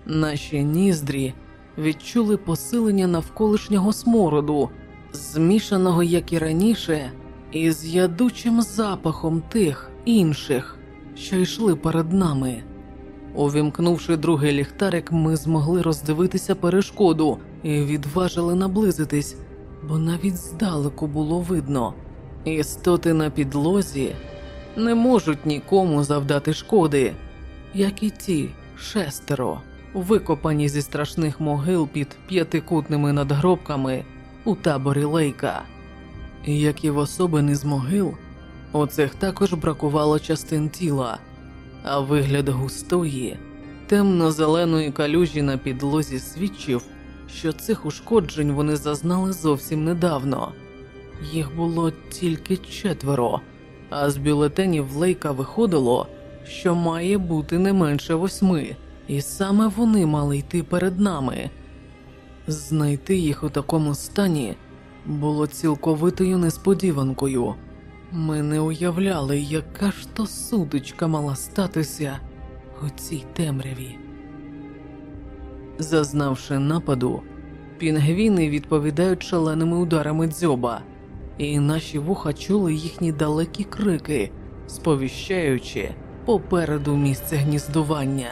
наші ніздрі відчули посилення навколишнього смороду, змішаного, як і раніше, із ядучим запахом тих інших, що йшли перед нами. Увімкнувши другий ліхтарик, ми змогли роздивитися перешкоду і відважили наблизитись, бо навіть здалеку було видно. Істоти на підлозі не можуть нікому завдати шкоди, як і ті шестеро, викопані зі страшних могил під п'ятикутними надгробками у таборі Лейка. Як і в особини з могил, у цих також бракувало частин тіла, а вигляд густої, темно-зеленої калюжі на підлозі свідчив, що цих ушкоджень вони зазнали зовсім недавно. Їх було тільки четверо, а з бюлетенів Лейка виходило, що має бути не менше восьми, і саме вони мали йти перед нами. Знайти їх у такому стані було цілковитою несподіванкою. Ми не уявляли, яка ж то сутичка мала статися у цій темряві. Зазнавши нападу, пінгвіни відповідають шаленими ударами дзьоба, і наші вуха чули їхні далекі крики, сповіщаючи попереду місце гніздування.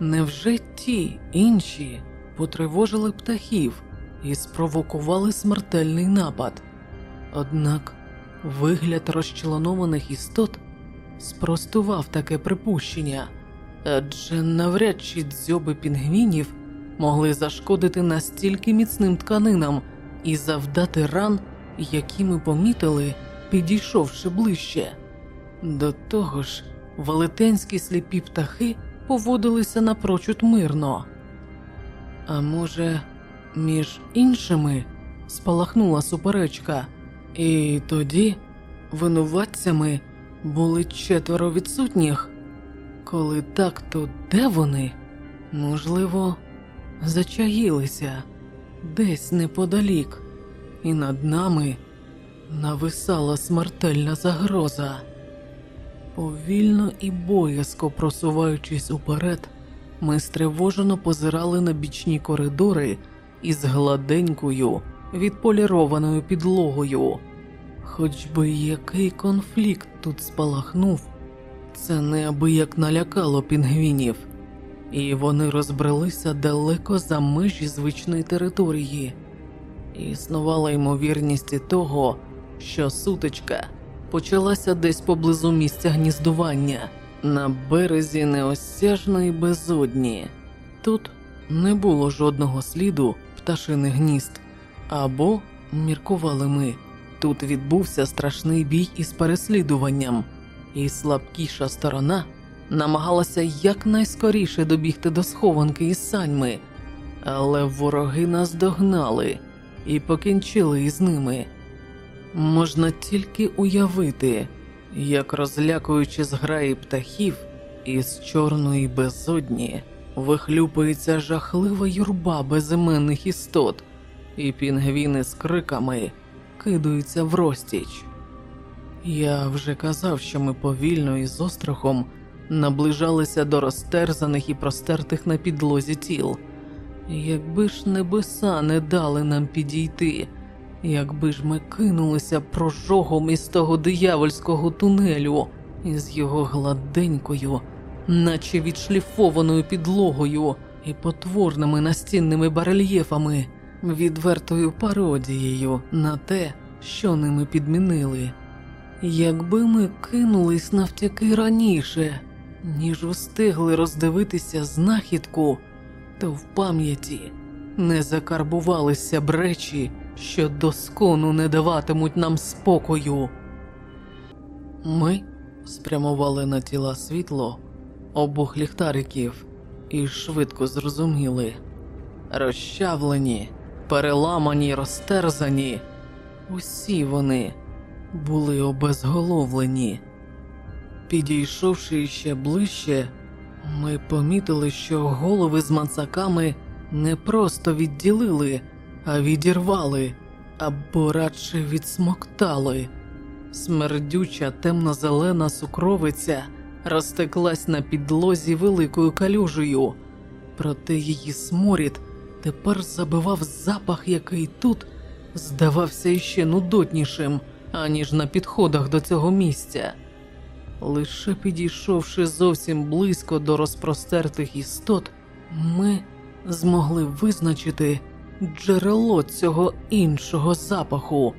Невже ті інші потривожили птахів і спровокували смертельний напад? Однак вигляд розчленованих істот спростував таке припущення, адже навряд чи дзьоби пінгвінів могли зашкодити настільки міцним тканинам і завдати ран, які ми помітили, підійшовши ближче. До того ж, велетенські сліпі птахи поводилися напрочуд мирно. А може, між іншими спалахнула суперечка, і тоді винуватцями були четверо відсутніх. Коли так, то де вони? Можливо, зачаїлися десь неподалік, і над нами нависала смертельна загроза. Повільно і боязко просуваючись уперед, ми стривожено позирали на бічні коридори із гладенькою відполірованою підлогою. Хоч би який конфлікт тут спалахнув, це неабияк налякало пінгвінів, і вони розбрелися далеко за межі звичної території. Існувала ймовірність того, що сутичка почалася десь поблизу місця гніздування на березі неосяжної безодні. Тут не було жодного сліду пташиних гнізд, або, міркували ми, тут відбувся страшний бій із переслідуванням, і слабкіша сторона намагалася якнайскоріше добігти до схованки із саньми, але вороги нас догнали і покінчили із ними. Можна тільки уявити, як розлякуючи зграї птахів із чорної безодні вихлюпується жахлива юрба безіменних істот, і пінгвіни з криками кидаються в розтіч. Я вже казав, що ми повільно і з острахом наближалися до розтерзаних і простертих на підлозі тіл. Якби ж небеса не дали нам підійти, якби ж ми кинулися прожогом із того диявольського тунелю, із його гладенькою, наче відшліфованою підлогою і потворними настінними барельєфами, відвертою пародією на те, що ними підмінили. Якби ми кинулись навтяки раніше, ніж встигли роздивитися знахідку, то в пам'яті не закарбувалися б речі, що доскону не даватимуть нам спокою. Ми спрямували на тіла світло обох ліхтариків і швидко зрозуміли розчавлені, переламані, розтерзані. Усі вони були обезголовлені. Підійшовши ще ближче, ми помітили, що голови з мацаками не просто відділили, а відірвали або радше відсмоктали. Смердюча темно-зелена сукровиця розтеклась на підлозі великою калюжею, проте її сморід тепер забивав запах, який тут здавався іще нудотнішим, аніж на підходах до цього місця. Лише підійшовши зовсім близько до розпростертих істот, ми змогли визначити джерело цього іншого запаху.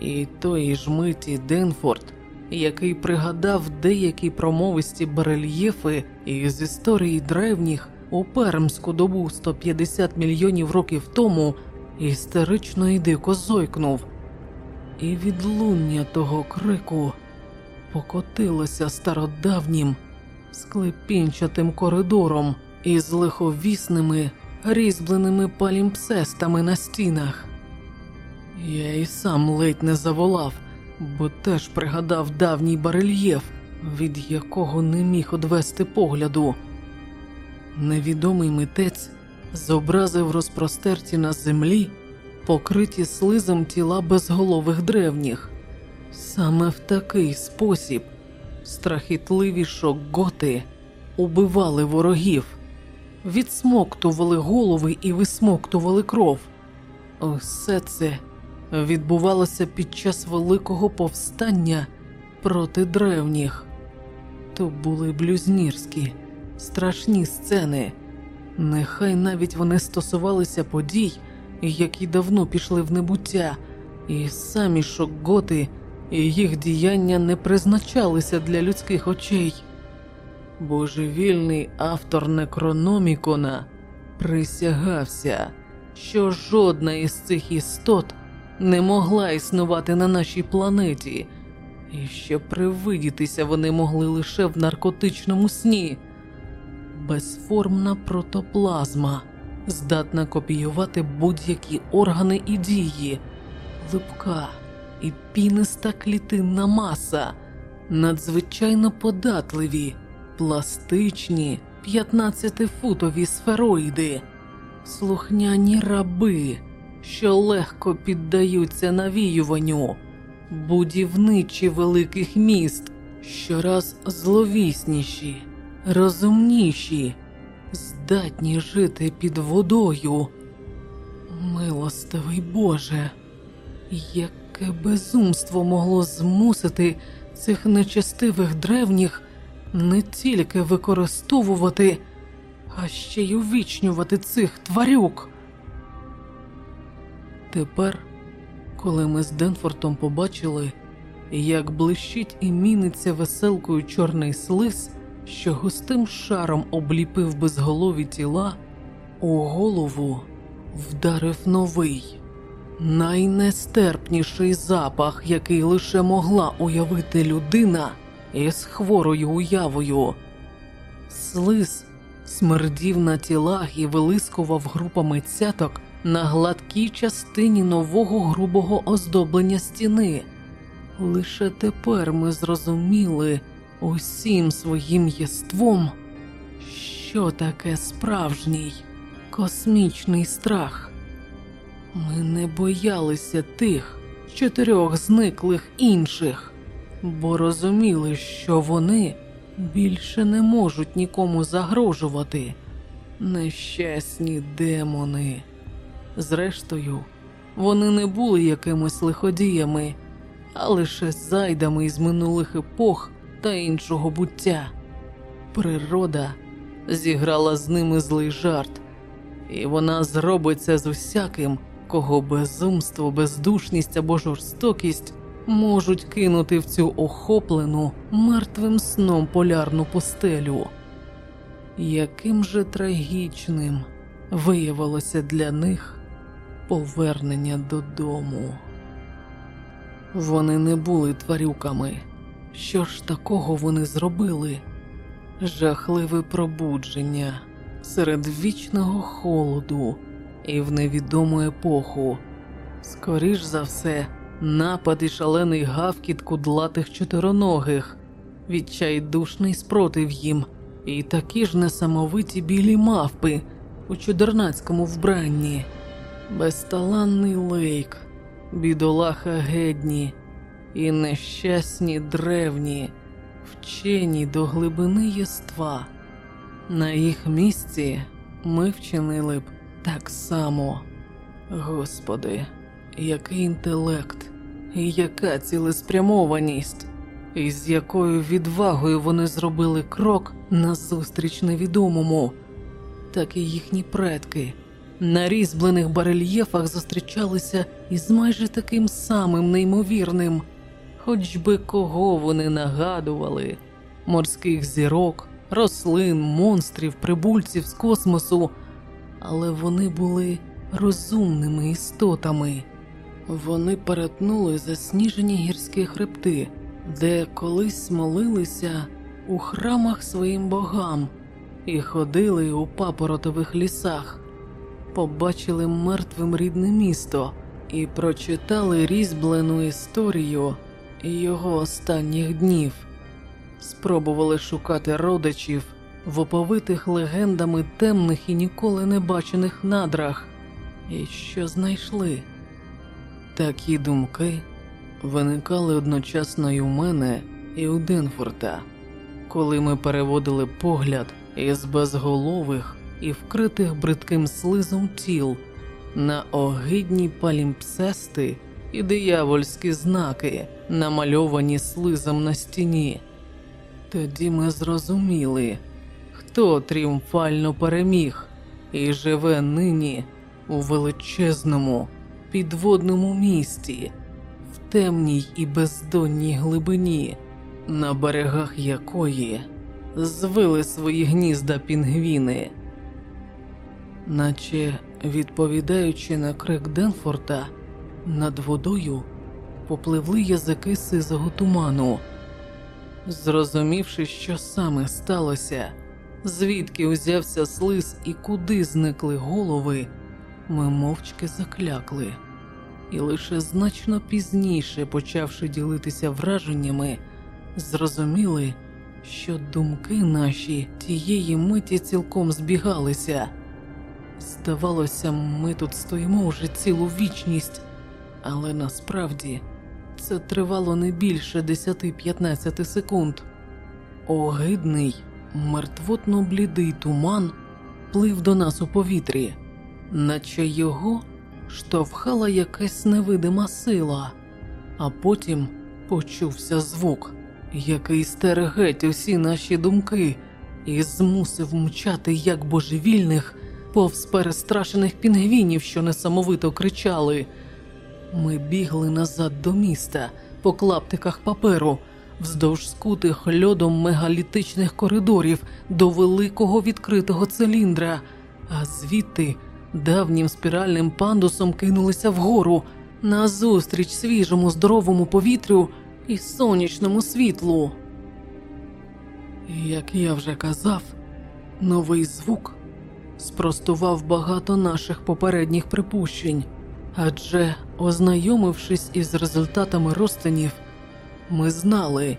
І тої ж миті Денфорд, який пригадав деякі промовисті барельєфи із історії древніх у пермську добу 150 мільйонів років тому, істерично і дико зойкнув, і відлуння того крику покотилося стародавнім склепінчатим коридором із лиховісними різьбленими палімпсестами на стінах. Я і сам ледь не заволав, бо теж пригадав давній барельєф, від якого не міг одвести погляду. Невідомий митець зобразив розпростерті на землі, покриті слизом тіла безголових древніх. Саме в такий спосіб страхітливі шокготи убивали ворогів, відсмоктували голови і висмоктували кров. Усе це відбувалося під час великого повстання проти древніх. То були блюзнірські, страшні сцени. Нехай навіть вони стосувалися подій, які давно пішли в небуття, і самі шокготи і їх діяння не призначалися для людських очей. Божевільний автор Некрономікона присягався, що жодна із цих істот не могла існувати на нашій планеті, і що привидітися вони могли лише в наркотичному сні. Безформна протоплазма, здатна копіювати будь-які органи і дії, липка і піниста клітинна маса, надзвичайно податливі, пластичні 15-футові сфероїди, слухняні раби, що легко піддаються навіюванню, будівничі великих міст, щораз зловісніші, розумніші, здатні жити під водою. Милостивий Боже, Яке безумство могло змусити цих нечестивих древніх не тільки використовувати, а ще й увічнювати цих тварюк. Тепер, коли ми з Денфортом побачили, як блищить і міниться веселкою чорний слиз, що густим шаром обліпив безголові тіла, у голову вдарив новий найнестерпніший запах, який лише могла уявити людина із хворою уявою. Слиз смердів на тілах і вилискував групами цяток на гладкій частині нового грубого оздоблення стіни. Лише тепер ми зрозуміли усім своїм єством, що таке справжній космічний страх. Ми не боялися тих чотирьох зниклих інших, бо розуміли, що вони більше не можуть нікому загрожувати. Нещасні демони. Зрештою, вони не були якимись лиходіями, а лише зайдами із минулих епох та іншого буття. Природа зіграла з ними злий жарт, і вона зробиться з усяким, кого безумство, бездушність або жорстокість можуть кинути в цю охоплену мертвим сном полярну пустелю. Яким же трагічним виявилося для них повернення додому. Вони не були тварюками. Що ж такого вони зробили? Жахливе пробудження серед вічного холоду і в невідому епоху. Скоріш за все, напад і шалений гавкіт кудлатих чотироногих, відчайдушний спротив їм, і такі ж несамовиті білі мавпи у чудернацькому вбранні, безталанний лейк, бідолаха гедні і нещасні древні, вчені до глибини єства. На їх місці ми вчинили б так само. Господи, який інтелект, і яка цілеспрямованість, і з якою відвагою вони зробили крок назустріч невідомому, так і їхні предки на різьблених барельєфах зустрічалися із майже таким самим неймовірним, хоч би кого вони нагадували. Морських зірок, рослин, монстрів, прибульців з космосу, але вони були розумними істотами. Вони перетнули засніжені гірські хребти, де колись молилися у храмах своїм богам і ходили у папоротових лісах, побачили мертвим рідне місто і прочитали різьблену історію його останніх днів, спробували шукати родичів в оповитих легендами темних і ніколи не бачених надрах, і що знайшли. Такі думки виникали одночасно і у мене, і у Денфорта, коли ми переводили погляд із безголових і вкритих бридким слизом тіл на огидні палімпсести і диявольські знаки, намальовані слизом на стіні. Тоді ми зрозуміли, хто тріумфально переміг і живе нині у величезному підводному місті, в темній і бездонній глибині, на берегах якої звили свої гнізда пінгвіни. Наче відповідаючи на крик Денфорта, над водою попливли язики сизого туману. Зрозумівши, що саме сталося, звідки узявся слиз і куди зникли голови, ми мовчки заклякли, і лише значно пізніше, почавши ділитися враженнями, зрозуміли, що думки наші тієї миті цілком збігалися. Здавалося, ми тут стоїмо вже цілу вічність, але насправді це тривало не більше 10-15 секунд. Огидний, мертвотно блідий туман плив до нас у повітрі, наче його штовхала якась невидима сила, а потім почувся звук, який стер геть усі наші думки і змусив мчати як божевільних повз перестрашених пінгвінів, що несамовито кричали. Ми бігли назад до міста по клаптиках паперу, вздовж скутих льодом мегалітичних коридорів до великого відкритого циліндра, а звідти давнім спіральним пандусом кинулися вгору назустріч свіжому здоровому повітрю і сонячному світлу. Як я вже казав, новий звук спростував багато наших попередніх припущень, адже, ознайомившись із результатами розтинів, ми знали,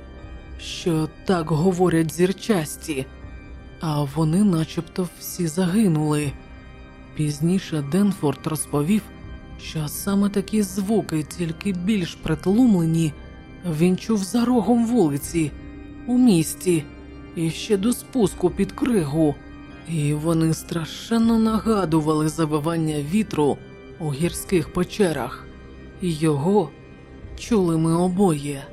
що так говорять зірчасті, а вони начебто всі загинули. Пізніше Денфорд розповів, що саме такі звуки, тільки більш притлумлені, він чув за рогом вулиці, у місті, і ще до спуску під кригу, і вони страшенно нагадували завивання вітру у гірських печерах, і його чули ми обоє.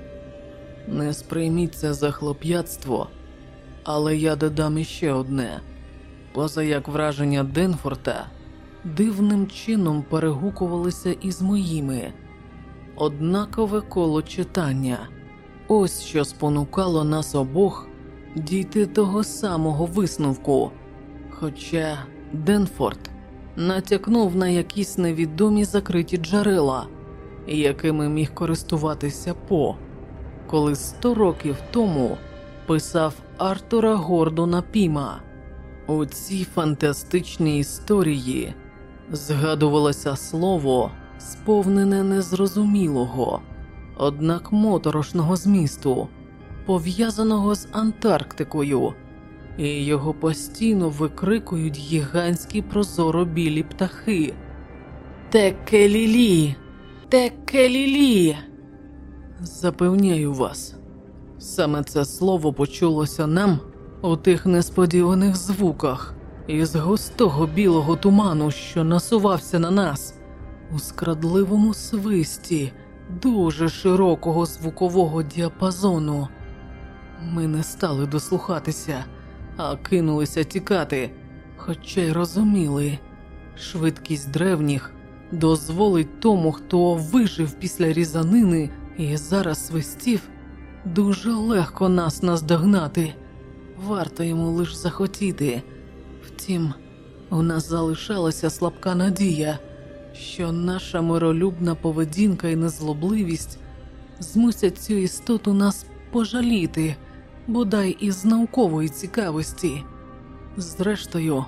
Не сприйміться за хлоп'ятство, але я додам іще одне поза як враження Денфорта дивним чином перегукувалися із моїми. Однакове коло читання. Ось що спонукало нас обох дійти того самого висновку. Хоча Денфорд натякнув на якісь невідомі закриті джерела, якими міг користуватися По, коли сто років тому писав Артура Гордона Піма. У цій фантастичній історії згадувалося слово, сповнене незрозумілого, однак моторошного змісту, пов'язаного з Антарктикою, і його постійно викрикують гігантські прозоро білі птахи. Текелілі! Текелілі! Запевняю вас, саме це слово почулося нам у тих несподіваних звуках із густого білого туману, що насувався на нас, у скрадливому свисті дуже широкого звукового діапазону. Ми не стали дослухатися, а кинулися тікати, хоча й розуміли, швидкість древніх дозволить тому, хто вижив після різанини і зараз свистів, дуже легко нас наздогнати варто йому лиш захотіти. Втім, у нас залишалася слабка надія, що наша миролюбна поведінка і незлобливість змусять цю істоту нас пожаліти, бодай із наукової цікавості. Зрештою,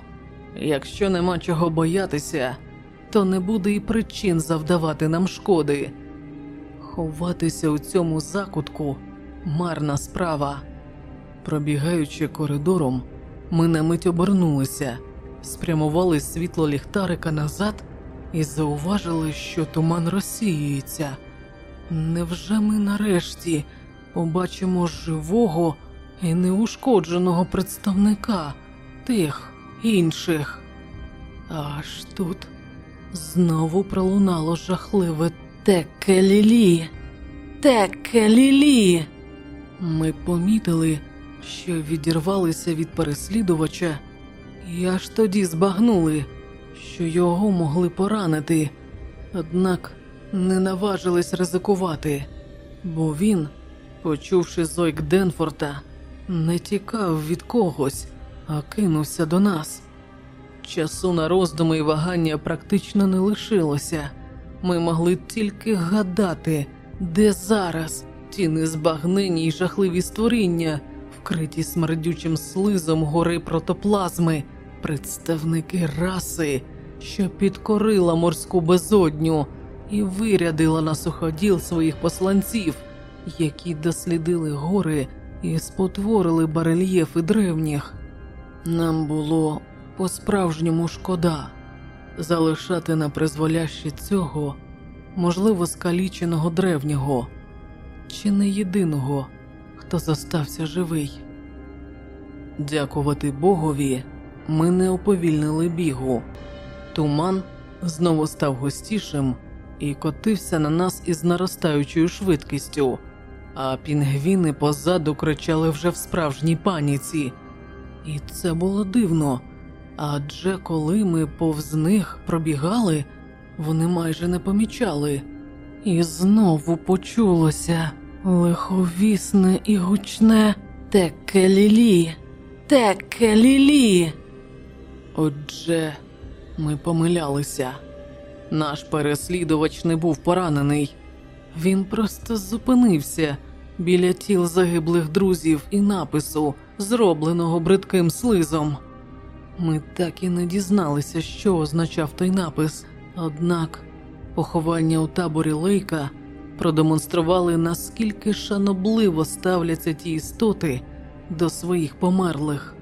якщо нема чого боятися, то не буде і причин завдавати нам шкоди. Ховатися у цьому закутку марна справа. Пробігаючи коридором, ми на мить обернулися, спрямували світло ліхтарика назад і зауважили, що туман розсіюється. Невже ми нарешті побачимо живого і неушкодженого представника тих інших? Аж тут знову пролунало жахливе Текелілі. Текелілі. Ми помітили що відірвалися від переслідувача, і аж тоді збагнули, що його могли поранити, однак не наважились ризикувати, бо він, почувши зойк Денфорта, не тікав від когось, а кинувся до нас. Часу на роздуми і вагання практично не лишилося. Ми могли тільки гадати, де зараз ті незбагнені й жахливі створіння вкриті смердючим слизом гори протоплазми, представники раси, що підкорила морську безодню і вирядила на суходіл своїх посланців, які дослідили гори і спотворили барельєфи древніх. Нам було по-справжньому шкода залишати на призволяще цього, можливо, скаліченого древнього, чи не єдиного хто зостався живий. Дякувати Богові, ми не уповільнили бігу. Туман знову став густішим і котився на нас із наростаючою швидкістю, а пінгвіни позаду кричали вже в справжній паніці. І це було дивно. Адже коли ми повз них пробігали, вони майже не помічали, і знову почулося. Лиховісне і гучне Текелілі, Текелілі. Отже, ми помилялися. Наш переслідувач не був поранений, він просто зупинився біля тіл загиблих друзів і напису, зробленого бридким слизом. Ми так і не дізналися, що означав той напис, однак поховання у таборі Лейка продемонстрували, наскільки шанобливо ставляться ті істоти до своїх померлих.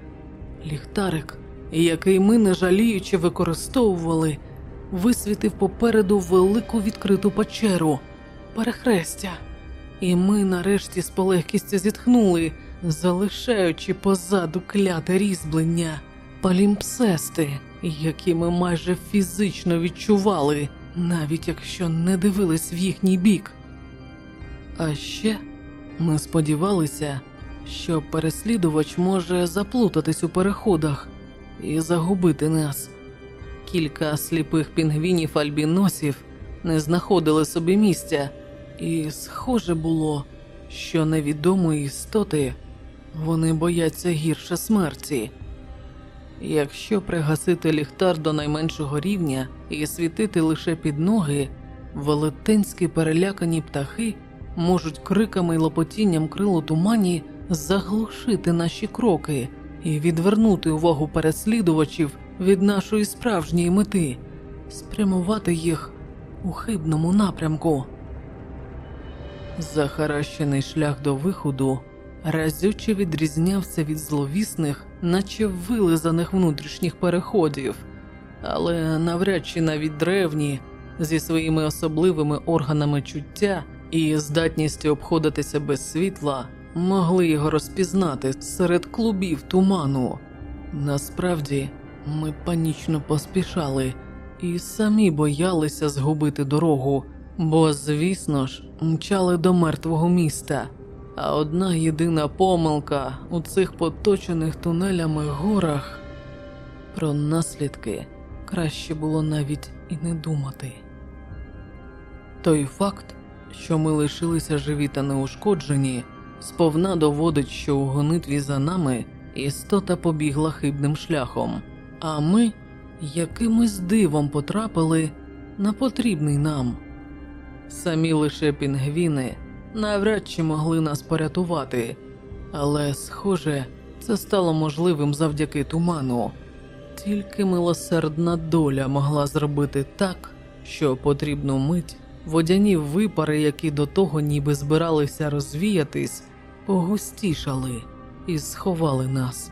Ліхтарик, який ми не жаліючи використовували, висвітив попереду велику відкриту печеру, перехрестя. І ми нарешті з полегкістю зітхнули, залишаючи позаду кляте різьблення, палімпсести, які ми майже фізично відчували, навіть якщо не дивились в їхній бік. А ще ми сподівалися, що переслідувач може заплутатись у переходах і загубити нас. Кілька сліпих пінгвінів альбіносів не знаходили собі місця, і схоже було, що невідомої істоти вони бояться гірше смерті. Якщо пригасити ліхтар до найменшого рівня і світити лише під ноги, велетенські перелякані птахи можуть криками й лопотінням крил у тумані заглушити наші кроки і відвернути увагу переслідувачів від нашої справжньої мети, спрямувати їх у хибному напрямку. Захаращений шлях до виходу разюче відрізнявся від зловісних, наче вилизаних внутрішніх переходів, але навряд чи навіть древні зі своїми особливими органами чуття і здатністю обходитися без світла могли його розпізнати серед клубів туману. Насправді, ми панічно поспішали і самі боялися згубити дорогу, бо, звісно ж, мчали до мертвого міста. А одна єдина помилка у цих поточених тунелями горах про наслідки краще було навіть і не думати. Той факт, що ми лишилися живі та неушкоджені, сповна доводить, що у гонитві за нами істота побігла хибним шляхом, а ми якимось дивом потрапили на потрібний нам. Самі лише пінгвіни навряд чи могли нас порятувати, але, схоже, це стало можливим завдяки туману. Тільки милосердна доля могла зробити так, що потрібну мить водяні випари, які до того ніби збиралися розвіятись, погустішали і сховали нас.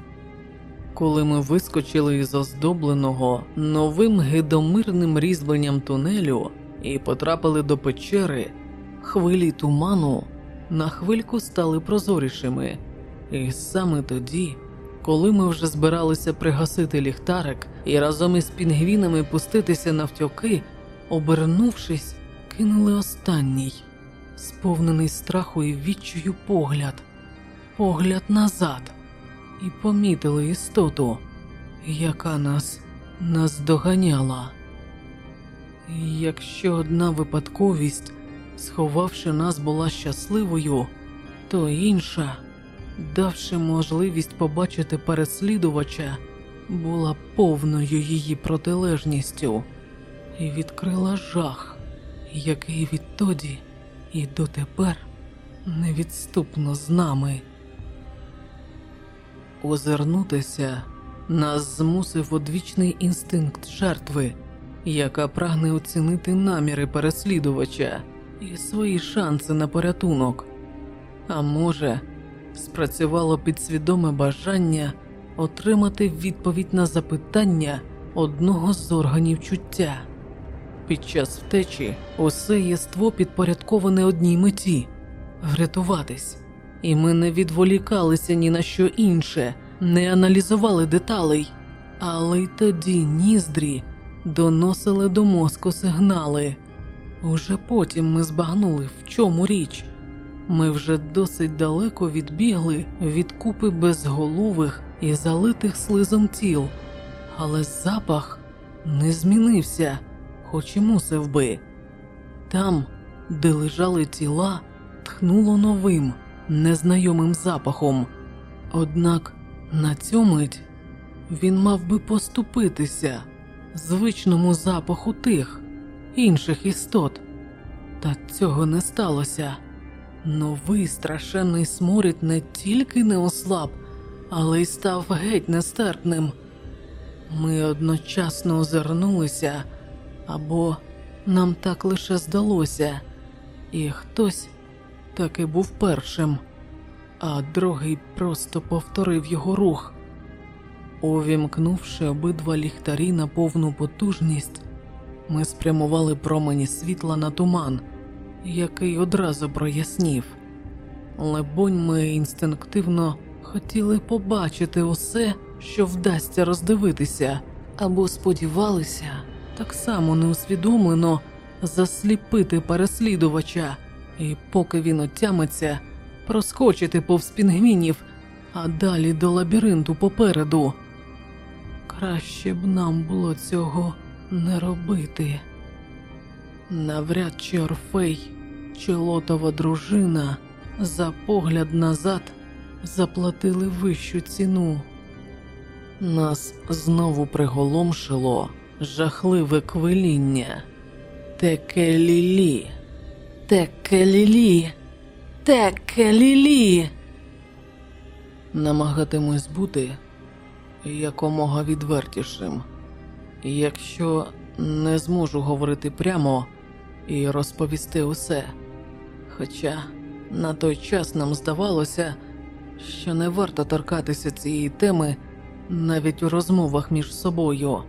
Коли ми вискочили із оздобленого новим гидомирним різьбленням тунелю і потрапили до печери, хвилі туману на хвильку стали прозорішими, і саме тоді, коли ми вже збиралися пригасити ліхтарик і разом із пінгвінами пуститися навтьоки, обернувшись, кинули останній, сповнений страху і відчую погляд, погляд назад, і помітили істоту, яка нас наздоганяла. Якщо одна випадковість, сховавши нас, була щасливою, то інша, давши можливість побачити переслідувача, була повною її протилежністю і відкрила жах, який відтоді і дотепер невідступно з нами. Озирнутися нас змусив одвічний інстинкт жертви, яка прагне оцінити наміри переслідувача і свої шанси на порятунок. А може, спрацювало підсвідоме бажання отримати відповідь на запитання одного з органів чуття. Під час втечі усе єство підпорядковане одній меті врятуватись, і ми не відволікалися ні на що інше, не аналізували деталей, але й тоді ніздрі доносили до мозку сигнали. Уже потім ми збагнули, в чому річ. Ми вже досить далеко відбігли від купи безголових і залитих слизом тіл, але запах не змінився, хоч і мусив би. Там, де лежали тіла, тхнуло новим, незнайомим запахом. Однак на цю мить він мав би поступитися звичному запаху тих інших істот. Та цього не сталося. Новий страшенний сморід не тільки не ослаб, але й став геть нестерпним. Ми одночасно озирнулися, або нам так лише здалося, і хтось таки був першим, а другий просто повторив його рух. Увімкнувши обидва ліхтарі на повну потужність, Ми спрямували промені світла на туман, який одразу прояснів. Лебонь, ми інстинктивно хотіли побачити усе, що вдасться роздивитися, або сподівалися так само неусвідомлено засліпити переслідувача, і поки він отямиться, проскочити повз пінгвінів, а далі до лабіринту попереду. Краще б нам було цього не робити. Навряд чи Орфей, чи лотова дружина за погляд назад заплатили вищу ціну. Нас знову приголомшило жахливе квиління. Текелілі, текелілі, текелілі. Намагатимусь бути якомога відвертішим. Якщо не зможу говорити прямо і розповісти усе. Хоча на той час нам здавалося, що не варто торкатися цієї теми навіть у розмовах між собою.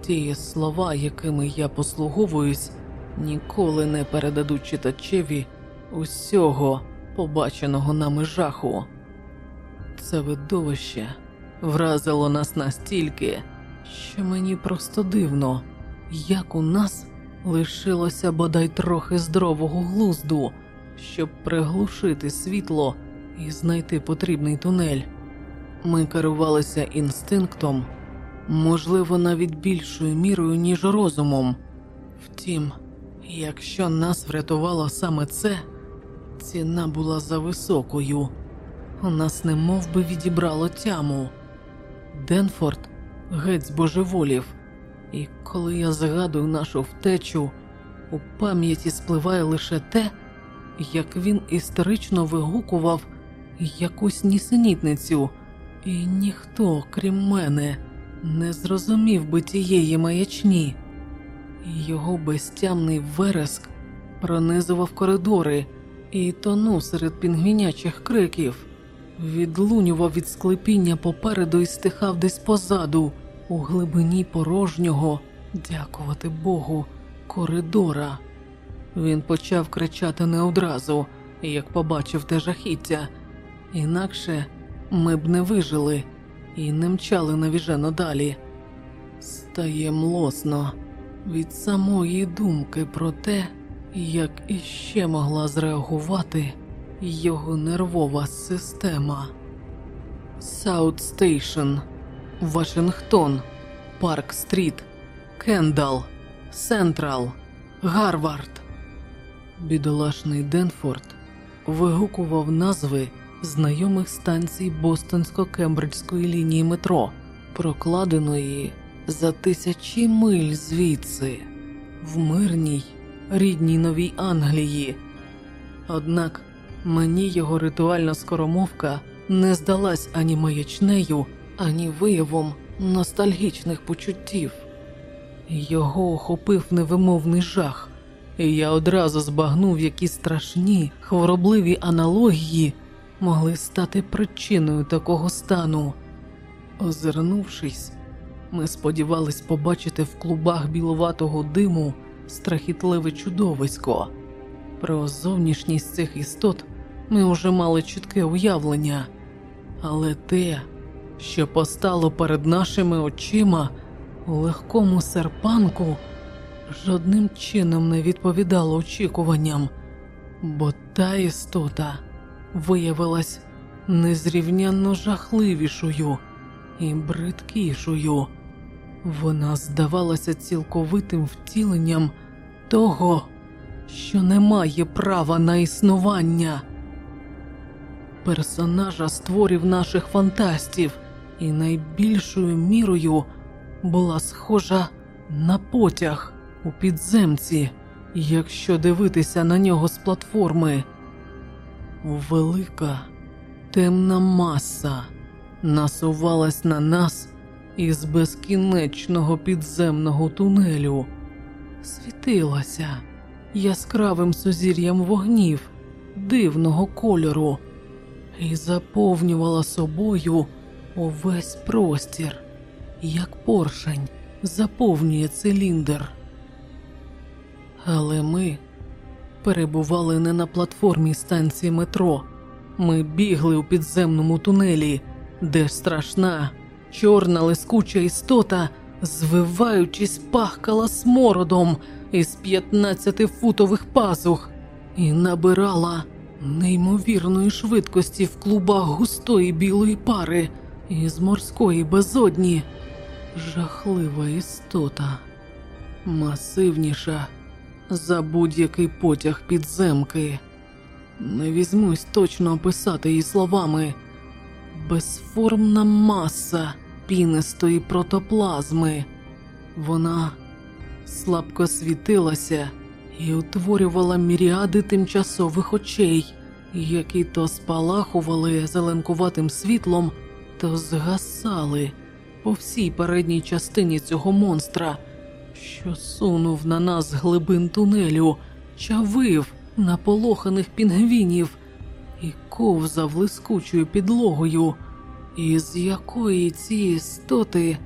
Ті слова, якими я послуговуюсь, ніколи не передадуть читачеві усього побаченого нами жаху. Це видовище вразило нас настільки, що мені просто дивно, як у нас лишилося бодай трохи здорового глузду, щоб приглушити світло і знайти потрібний тунель. Ми керувалися інстинктом, можливо, навіть більшою мірою, ніж розумом. Втім, якщо нас врятувало саме це, ціна була за високою. У нас не мов би відібрало тяму. Денфорд геть збожеволів, і коли я згадую нашу втечу, у пам'яті спливає лише те, як він історично вигукував якусь нісенітницю, і ніхто, крім мене, не зрозумів би тієї маячні. Його безтямний вереск пронизував коридори і тонув серед пінгвінячих криків, відлунював від склепіння попереду і стихав десь позаду, у глибині порожнього, дякувати Богу, коридора. Він почав кричати не одразу, як побачив те жахіття, інакше ми б не вижили і не мчали навіжено далі. Стає млосно від самої думки про те, як іще могла зреагувати його нервова система. Саут Стейшн, Вашингтон, Парк Стріт, Кендал, Централ, Гарвард. Бідолашний Денфорд вигукував назви знайомих станцій Бостонсько-Кембриджської лінії метро, прокладеної за тисячі миль звідси, в мирній рідній Новій Англії. Однак мені його ритуальна скоромовка не здалась ані маячнею, ані виявом ностальгічних почуттів. Його охопив невимовний жах, і я одразу збагнув, які страшні хворобливі аналогії могли стати причиною такого стану. Озирнувшись, ми сподівались побачити в клубах біловатого диму страхітливе чудовисько. Про зовнішність цих істот ми вже мали чітке уявлення, але те, що постало перед нашими очима у легкому серпанку, жодним чином не відповідало очікуванням, бо та істота виявилась незрівнянно жахливішою і бридкішою. Вона здавалася цілковитим втіленням того, що не має права на існування. Персонажа створів наших фантастів і найбільшою мірою була схожа на потяг у підземці, якщо дивитися на нього з платформи. Велика темна маса насувалась на нас із безкінечного підземного тунелю, світилася яскравим сузір'ям вогнів дивного кольору і заповнювала собою увесь простір, як поршень заповнює циліндр. Але ми перебували не на платформі станції метро. Ми бігли у підземному тунелі, де страшна, чорна лискуча істота, звиваючись, пахкала смородом із 15-футових пазух і набирала неймовірної швидкості в клубах густої білої пари із морської безодні. Жахлива істота, масивніша за будь-який потяг підземки. Не візьмусь точно описати її словами. Безформна маса пінистої протоплазми. Вона слабко світилася і утворювала міріади тимчасових очей, які то спалахували зеленкуватим світлом, то згасали по всій передній частині цього монстра, що сунув на нас глибин тунелю, чавив наполоханих пінгвінів і ковзав лискучою підлогою, із якої ці істоти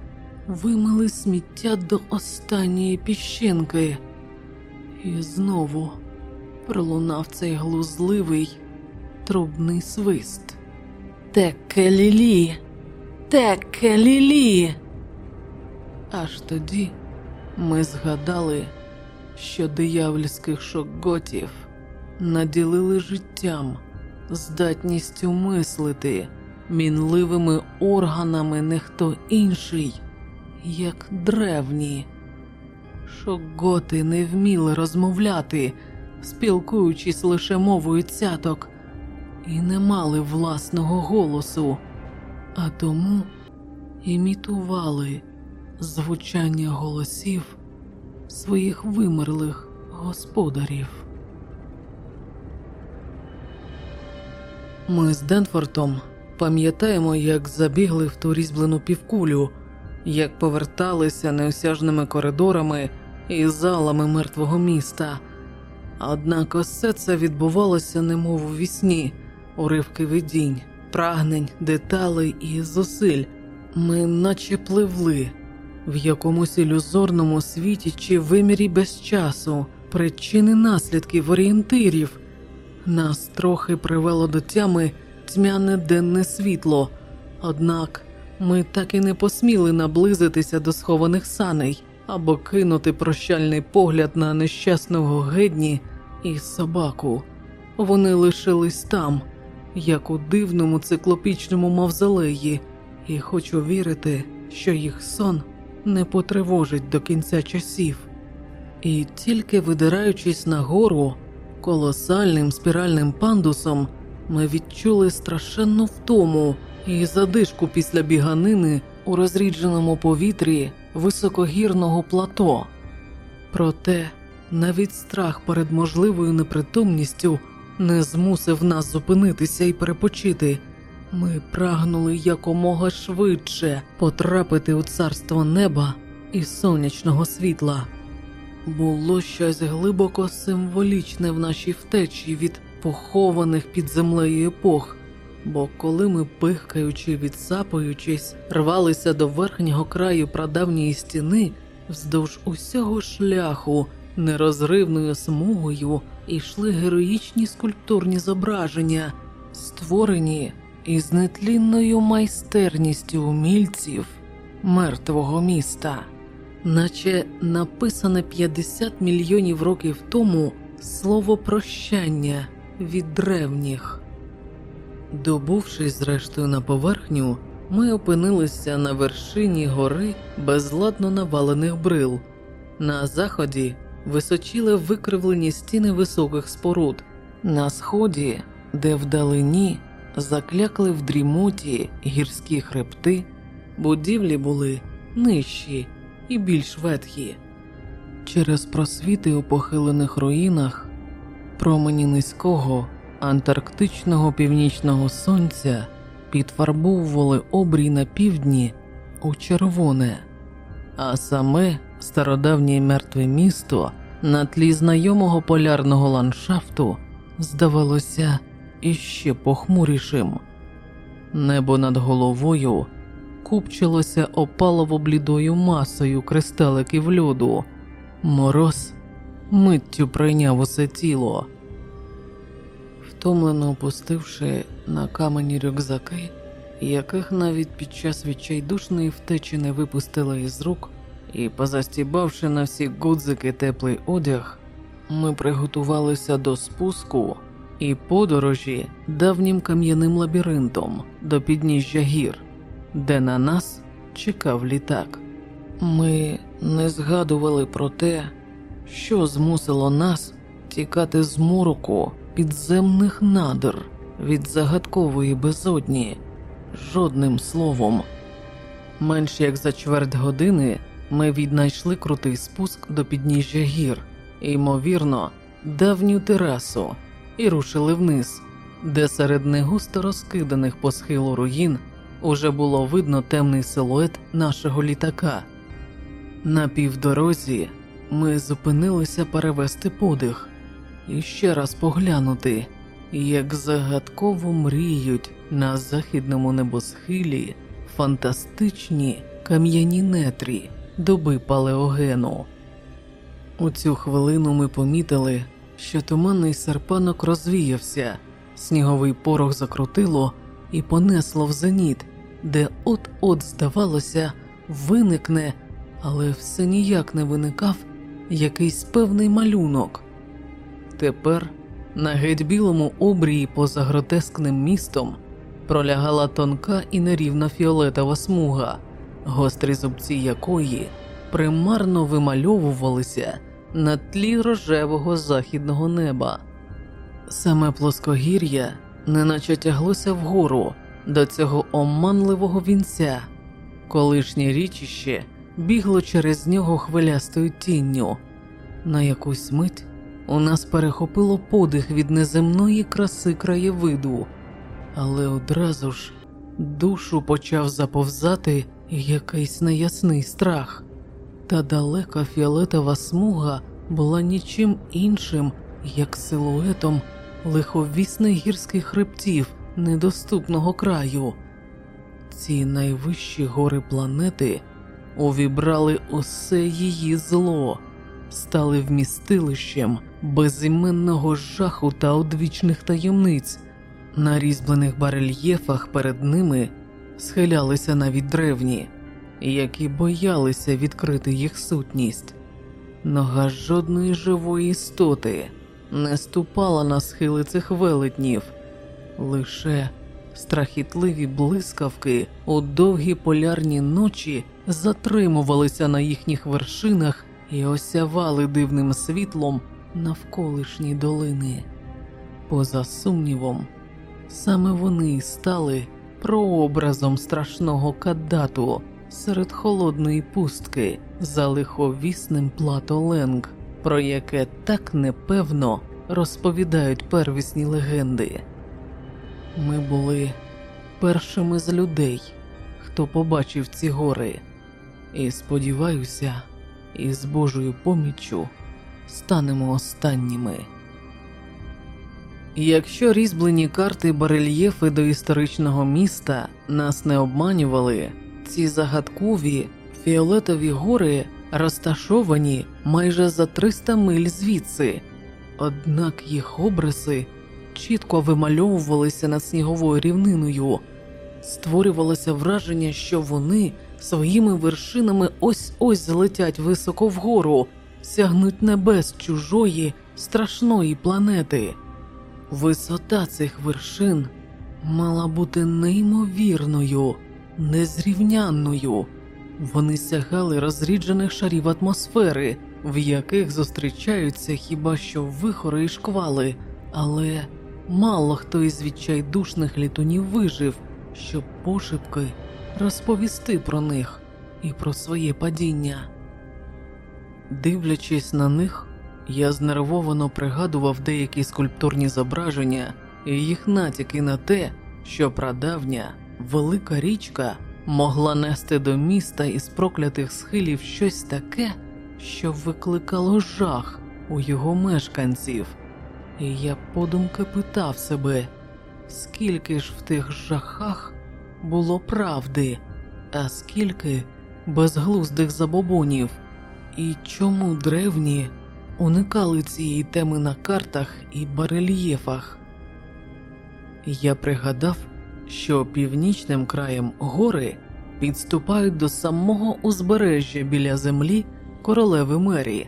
вимили сміття до останньої піщинки. І знову пролунав цей глузливий трубний свист. Текелілі, текелілі. Аж тоді ми згадали, що диявольських шокготів наділили життям, здатністю мислити, мінливими органами не хто інший, як древні. Шокготи не вміли розмовляти, спілкуючись лише мовою цяток, і не мали власного голосу, а тому імітували звучання голосів своїх вимерлих господарів. Ми з Денфортом пам'ятаємо, як забігли в ту різьблену півкулю, як поверталися неосяжними коридорами і залами мертвого міста. Однак усе це відбувалося немов у вісні, уривки видінь, прагнень, деталей і зусиль. Ми наче пливли в якомусь ілюзорному світі чи вимірі без часу, причини наслідків орієнтирів. Нас трохи привело до тями тьмяне денне світло, однак ми так і не посміли наблизитися до схованих саней або кинути прощальний погляд на нещасного гедні і собаку. Вони лишились там, як у дивному циклопічному мавзолеї, і хочу вірити, що їх сон не потривожить до кінця часів. І тільки видираючись нагору колосальним спіральним пандусом, ми відчули страшенну втому і задишку після біганини у розрідженому повітрі високогірного плато. Проте навіть страх перед можливою непритомністю не змусив нас зупинитися і перепочити. Ми прагнули якомога швидше потрапити у царство неба і сонячного світла. Було щось глибоко символічне в нашій втечі від похованих під землею епох, бо коли ми, пихкаючи, відсапуючись, рвалися до верхнього краю прадавньої стіни, вздовж усього шляху нерозривною смугою йшли героїчні скульптурні зображення, створені із нетлінною майстерністю умільців мертвого міста, наче написане 50 мільйонів років тому слово прощання від древніх. Добувшись зрештою на поверхню, ми опинилися на вершині гори безладно навалених брил. На заході височіли викривлені стіни високих споруд, на сході, де вдалині заклякли в дрімоті гірські хребти, будівлі були нижчі і більш ветхі. Через просвіти у похилених руїнах промені низького антарктичного північного сонця підфарбовували обрій на півдні у червоне, а саме стародавнє мертве місто на тлі знайомого полярного ландшафту здавалося іще похмурішим. Небо над головою купчилося опалово блідою масою кристаликів льоду, мороз миттю прийняв усе тіло. Втомлено опустивши на камені рюкзаки, яких навіть під час відчайдушної втечі не випустила із рук, і позастібавши на всі гудзики теплий одяг, ми приготувалися до спуску і подорожі давнім кам'яним лабіринтом до підніжжя гір, де на нас чекав літак. Ми не згадували про те, що змусило нас тікати з мороку підземних надр від загадкової безодні жодним словом. Менш як за чверть години ми віднайшли крутий спуск до підніжжя гір, ймовірно, давню терасу, і рушили вниз, де серед негусто розкиданих по схилу руїн уже було видно темний силует нашого літака. На півдорозі ми зупинилися перевести подих і ще раз поглянути, як загадково мріють на західному небосхилі фантастичні кам'яні нетрі доби палеогену. У цю хвилину ми помітили, що туманний серпанок розвіявся, сніговий порох закрутило і понесло в зеніт, де от-от, здавалося, виникне, але все ніяк не виникав якийсь певний малюнок. Тепер на геть білому обрії поза гротескним містом пролягала тонка і нерівна фіолетова смуга, гострі зубці якої примарно вимальовувалися на тлі рожевого західного неба. Саме плоскогір'я неначе тяглося вгору до цього оманливого вінця, колишнє річище бігло через нього хвилястою тінню. На якусь мить у нас перехопило подих від неземної краси краєвиду, але одразу ж душу почав заповзати якийсь неясний страх, та далека фіолетова смуга була нічим іншим, як силуетом лиховісних гірських хребтів недоступного краю. Ці найвищі гори планети увібрали усе її зло, стали вмістилищем безіменного жаху та одвічних таємниць. На різьблених барельєфах перед ними схилялися навіть древні, які боялися відкрити їх сутність. Нога жодної живої істоти не ступала на схили цих велетнів, лише страхітливі блискавки у довгі полярні ночі затримувалися на їхніх вершинах і осявали дивним світлом навколишні долини. Поза сумнівом, саме вони стали прообразом страшного кадату серед холодної пустки за лиховісним плато Ленг, про яке так непевно розповідають первісні легенди. Ми були першими з людей, хто побачив ці гори, і сподіваюся, із Божою поміччю станемо останніми. Якщо різьблені карти барельєфи до історичного міста нас не обманювали, ці загадкові фіолетові гори розташовані майже за 300 миль звідси, однак їх обриси чітко вимальовувалися над сніговою рівниною, створювалося враження, що вони своїми вершинами ось ось злетять високо вгору, сягнуть небес чужої страшної планети. Висота цих вершин мала бути неймовірною, незрівнянною. Вони сягали розріджених шарів атмосфери, в яких зустрічаються хіба що вихори і шквали, але мало хто із відчайдушних літунів вижив, щоб пошепки розповісти про них і про своє падіння. Дивлячись на них, я знервовано пригадував деякі скульптурні зображення і їх натяки на те, що прадавня велика річка могла нести до міста із проклятих схилів щось таке, що викликало жах у його мешканців, і я подумки питав себе, скільки ж в тих жахах було правди, а скільки безглуздих забобонів, і чому древні уникали цієї теми на картах і барельєфах. Я пригадав, що північним краєм гори підступають до самого узбережжя біля землі королеви Мері,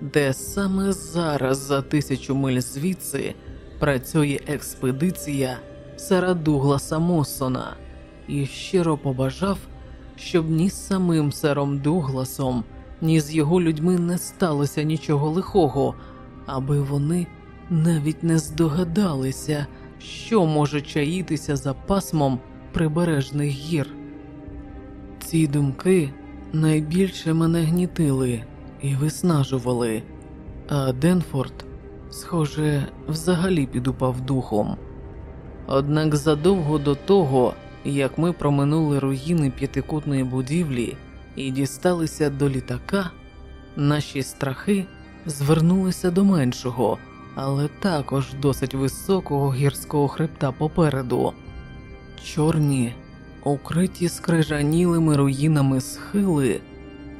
де саме зараз за тисячу миль звідси працює експедиція Сара Дугласа Моссона, і щиро побажав, щоб ні самим сером Дугласом, ні з його людьми не сталося нічого лихого, аби вони навіть не здогадалися, що може чаїтися за пасмом прибережних гір. Ці думки найбільше мене гнітили і виснажували, а Денфорд, схоже, взагалі підупав духом. Однак задовго до того, як ми проминули руїни п'ятикутної будівлі і дісталися до літака, наші страхи звернулися до меншого, але також досить високого гірського хребта попереду. Чорні, укриті скрижанілими руїнами схили,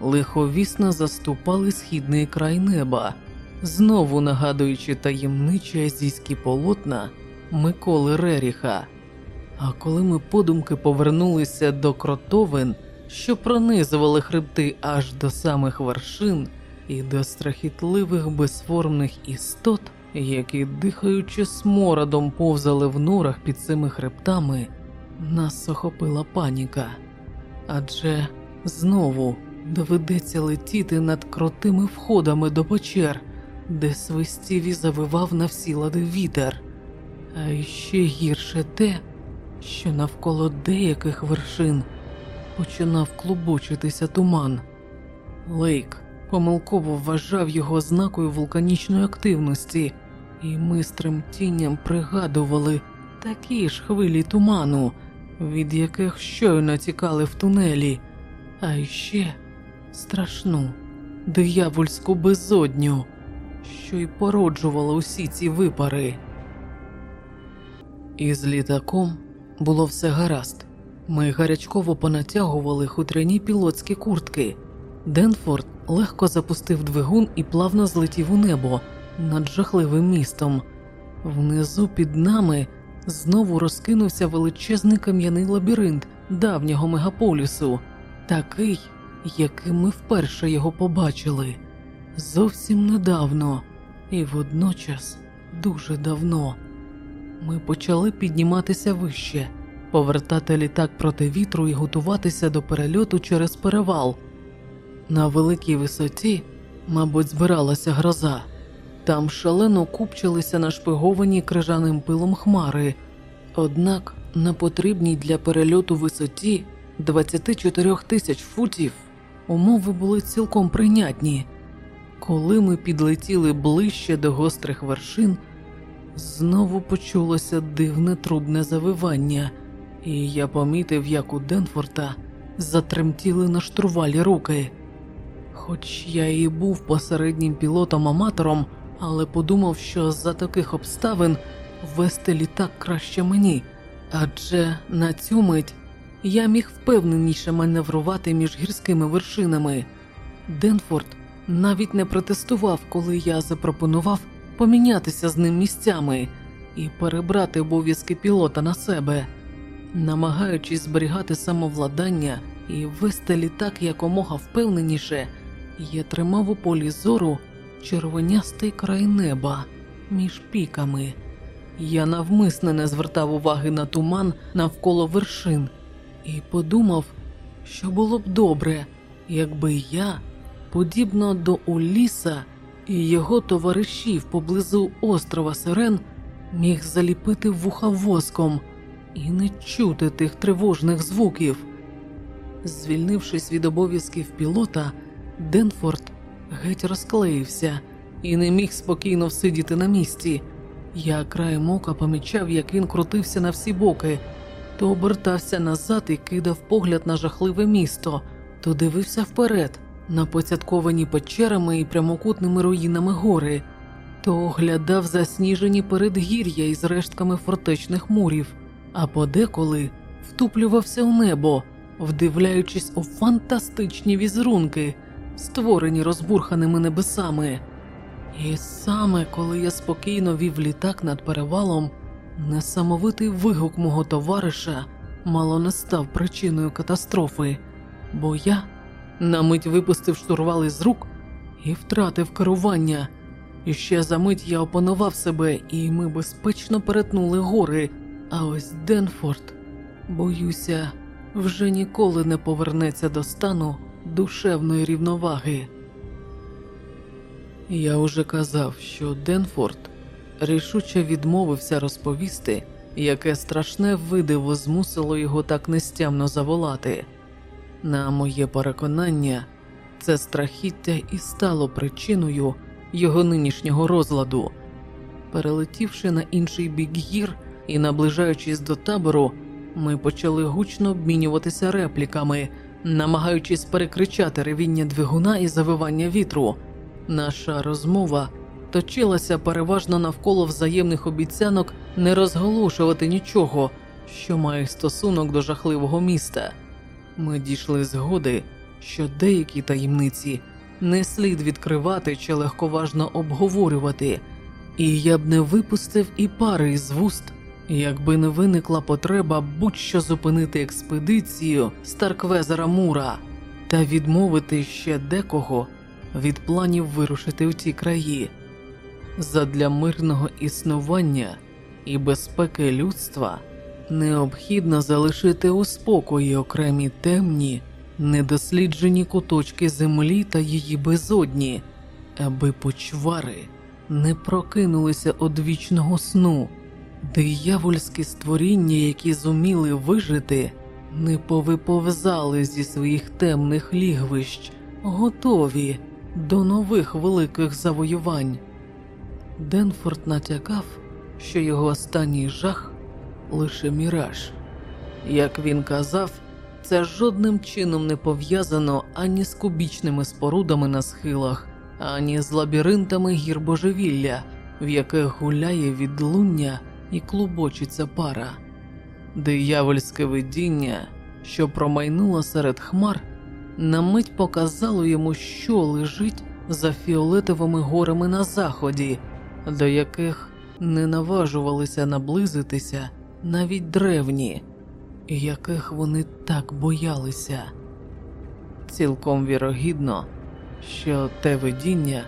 лиховісно заступали східний край неба, знову нагадуючи таємничі азійські полотна Миколи Реріха. А коли ми подумки повернулися до кротовин, що пронизували хребти аж до самих вершин і до страхітливих безформних істот, які, дихаючи смородом, повзали в норах під цими хребтами, нас охопила паніка. Адже знову доведеться летіти над крутими входами до печер, де свистів і завивав на всі лади вітер. А ще гірше те, що навколо деяких вершин починав клубочитися туман. Лейк помилково вважав його знакою вулканічної активності, і ми з тремтінням пригадували такі ж хвилі туману, від яких щойно тікали в тунелі, а ще страшну диявольську безодню, що й породжувала усі ці випари. Із літаком було все гаразд. Ми гарячково понатягували хутряні пілотські куртки. Денфорд легко запустив двигун і плавно злетів у небо над жахливим містом. Внизу під нами знову розкинувся величезний кам'яний лабіринт давнього мегаполісу, такий, яким ми вперше його побачили, зовсім недавно і водночас дуже давно. Ми почали підніматися вище, повертати літак проти вітру і готуватися до перельоту через перевал. На великій висоті, мабуть, збиралася гроза. Там шалено купчилися нашпиговані крижаним пилом хмари, однак на потрібній для перельоту висоті 24 тисяч футів умови були цілком прийнятні. Коли ми підлетіли ближче до гострих вершин, знову почулося дивне трубне завивання, і я помітив, як у Денфорта затремтіли на штурвалі руки. Хоч я і був посереднім пілотом-аматором, але подумав, що за таких обставин вести літак краще мені, адже на цю мить я міг впевненіше маневрувати між гірськими вершинами. Денфорд навіть не протестував, коли я запропонував помінятися з ним місцями і перебрати обов'язки пілота на себе, намагаючись зберігати самовладання і вести літак якомога впевненіше, я тримав у полі зору червонястий край неба між піками. Я навмисне не звертав уваги на туман навколо вершин і подумав, що було б добре, якби я, подібно до Уліса і його товаришів поблизу острова Сирен, міг заліпити вуха воском і не чути тих тривожних звуків. Звільнившись від обов'язків пілота, Денфорд геть розклеївся і не міг спокійно всидіти на місці. Я краєм ока помічав, як він крутився на всі боки, то обертався назад і кидав погляд на жахливе місто, то дивився вперед, на поцятковані печерами і прямокутними руїнами гори, то оглядав засніжені передгір'я із рештками фортечних мурів, а подеколи втуплювався у небо, вдивляючись у фантастичні візерунки, створені розбурханими небесами. І саме коли я спокійно вів літак над перевалом, несамовитий вигук мого товариша мало не став причиною катастрофи, бо я на мить випустив штурвал із рук і втратив керування. І ще за мить я опанував себе, і ми безпечно перетнули гори. А ось Денфорд, боюся, вже ніколи не повернеться до стану душевної рівноваги. Я уже казав, що Денфорд рішуче відмовився розповісти, яке страшне видиво змусило його так нестямно заволати. На моє переконання, це страхіття і стало причиною його нинішнього розладу. Перелетівши на інший бік гір і наближаючись до табору, ми почали гучно обмінюватися репліками, намагаючись перекричати ревіння двигуна і завивання вітру. Наша розмова точилася переважно навколо взаємних обіцянок не розголошувати нічого, що має стосунок до жахливого міста. Ми дійшли згоди, що деякі таємниці не слід відкривати чи легковажно обговорювати, і я б не випустив і пари із вуст, якби не виникла потреба будь-що зупинити експедицію Старквезера Мура та відмовити ще декого від планів вирушити в ті краї. Задля мирного існування і безпеки людства необхідно залишити у спокої окремі темні, недосліджені куточки землі та її безодні, аби почвари не прокинулися од вічного сну, диявольські створіння, які зуміли вижити, не повиповзали зі своїх темних лігвищ, готові до нових великих завоювань. Денфорд натякав, що його останній жах лише міраж. Як він казав, це жодним чином не пов'язано ані з кубічними спорудами на схилах, ані з лабіринтами гір божевілля, в яких гуляє відлуння і клубочиться пара. Диявольське видіння, що промайнуло серед хмар, на мить показало йому, що лежить за фіолетовими горами на заході, до яких не наважувалися наблизитися навіть древні, яких вони так боялися. Цілком вірогідно, що те видіння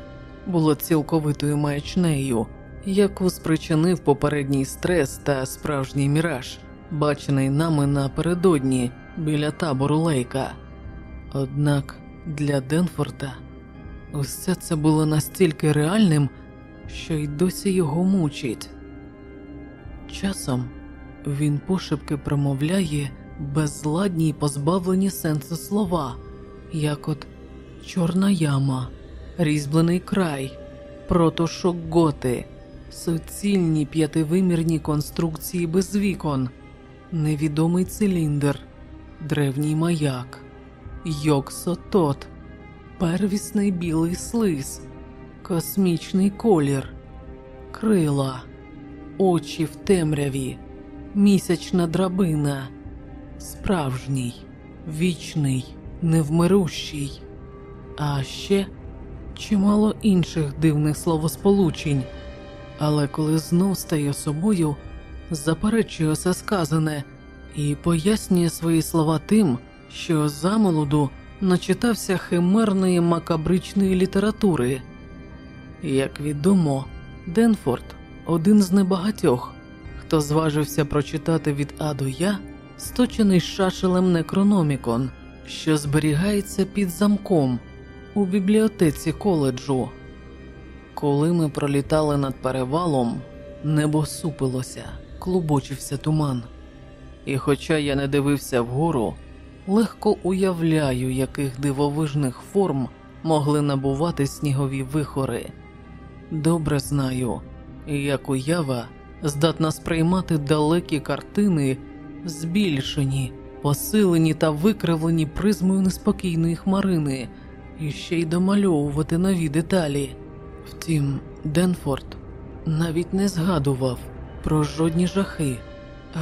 було цілковитою маячнею, яку спричинив попередній стрес та справжній міраж, бачений нами напередодні біля табору Лейка. Однак для Денфорта усе це було настільки реальним, що й досі його мучить. Часом він пошепки промовляє безладні й позбавлені сенсу слова, як от чорна яма, різьблений край, протошок готи, суцільні п'ятивимірні конструкції без вікон, невідомий циліндр, древній маяк, йоксотот, первісний білий слиз, космічний колір, крила, очі в темряві. Місячна драбина, справжній, вічний, невмирущий, а ще чимало інших дивних словосполучень. Але коли знов стає собою, заперечує все сказане і пояснює свої слова тим, що замолоду начитався химерної макабричної літератури. Як відомо, Денфорд один з небагатьох, хто зважився прочитати від А до Я сточений шашелем Некрономікон, що зберігається під замком у бібліотеці коледжу. Коли ми пролітали над перевалом, небо супилося, клубочився туман. І, хоча я не дивився вгору, легко уявляю, яких дивовижних форм могли набувати снігові вихори. Добре знаю, як уява здатна сприймати далекі картини, збільшені, посилені та викривлені призмою неспокійної хмарини, і ще й домальовувати нові деталі. Втім, Денфорд навіть не згадував про жодні жахи,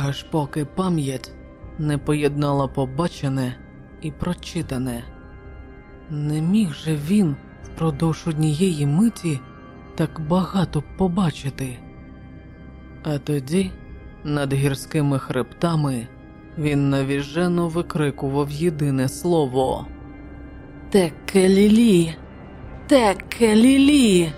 аж поки пам'ять не поєднала побачене і прочитане. Не міг же він впродовж однієї миті так багато побачити. А тоді, над гірськими хребтами, він навіжено викрикував єдине слово Текелілі, Текелілі.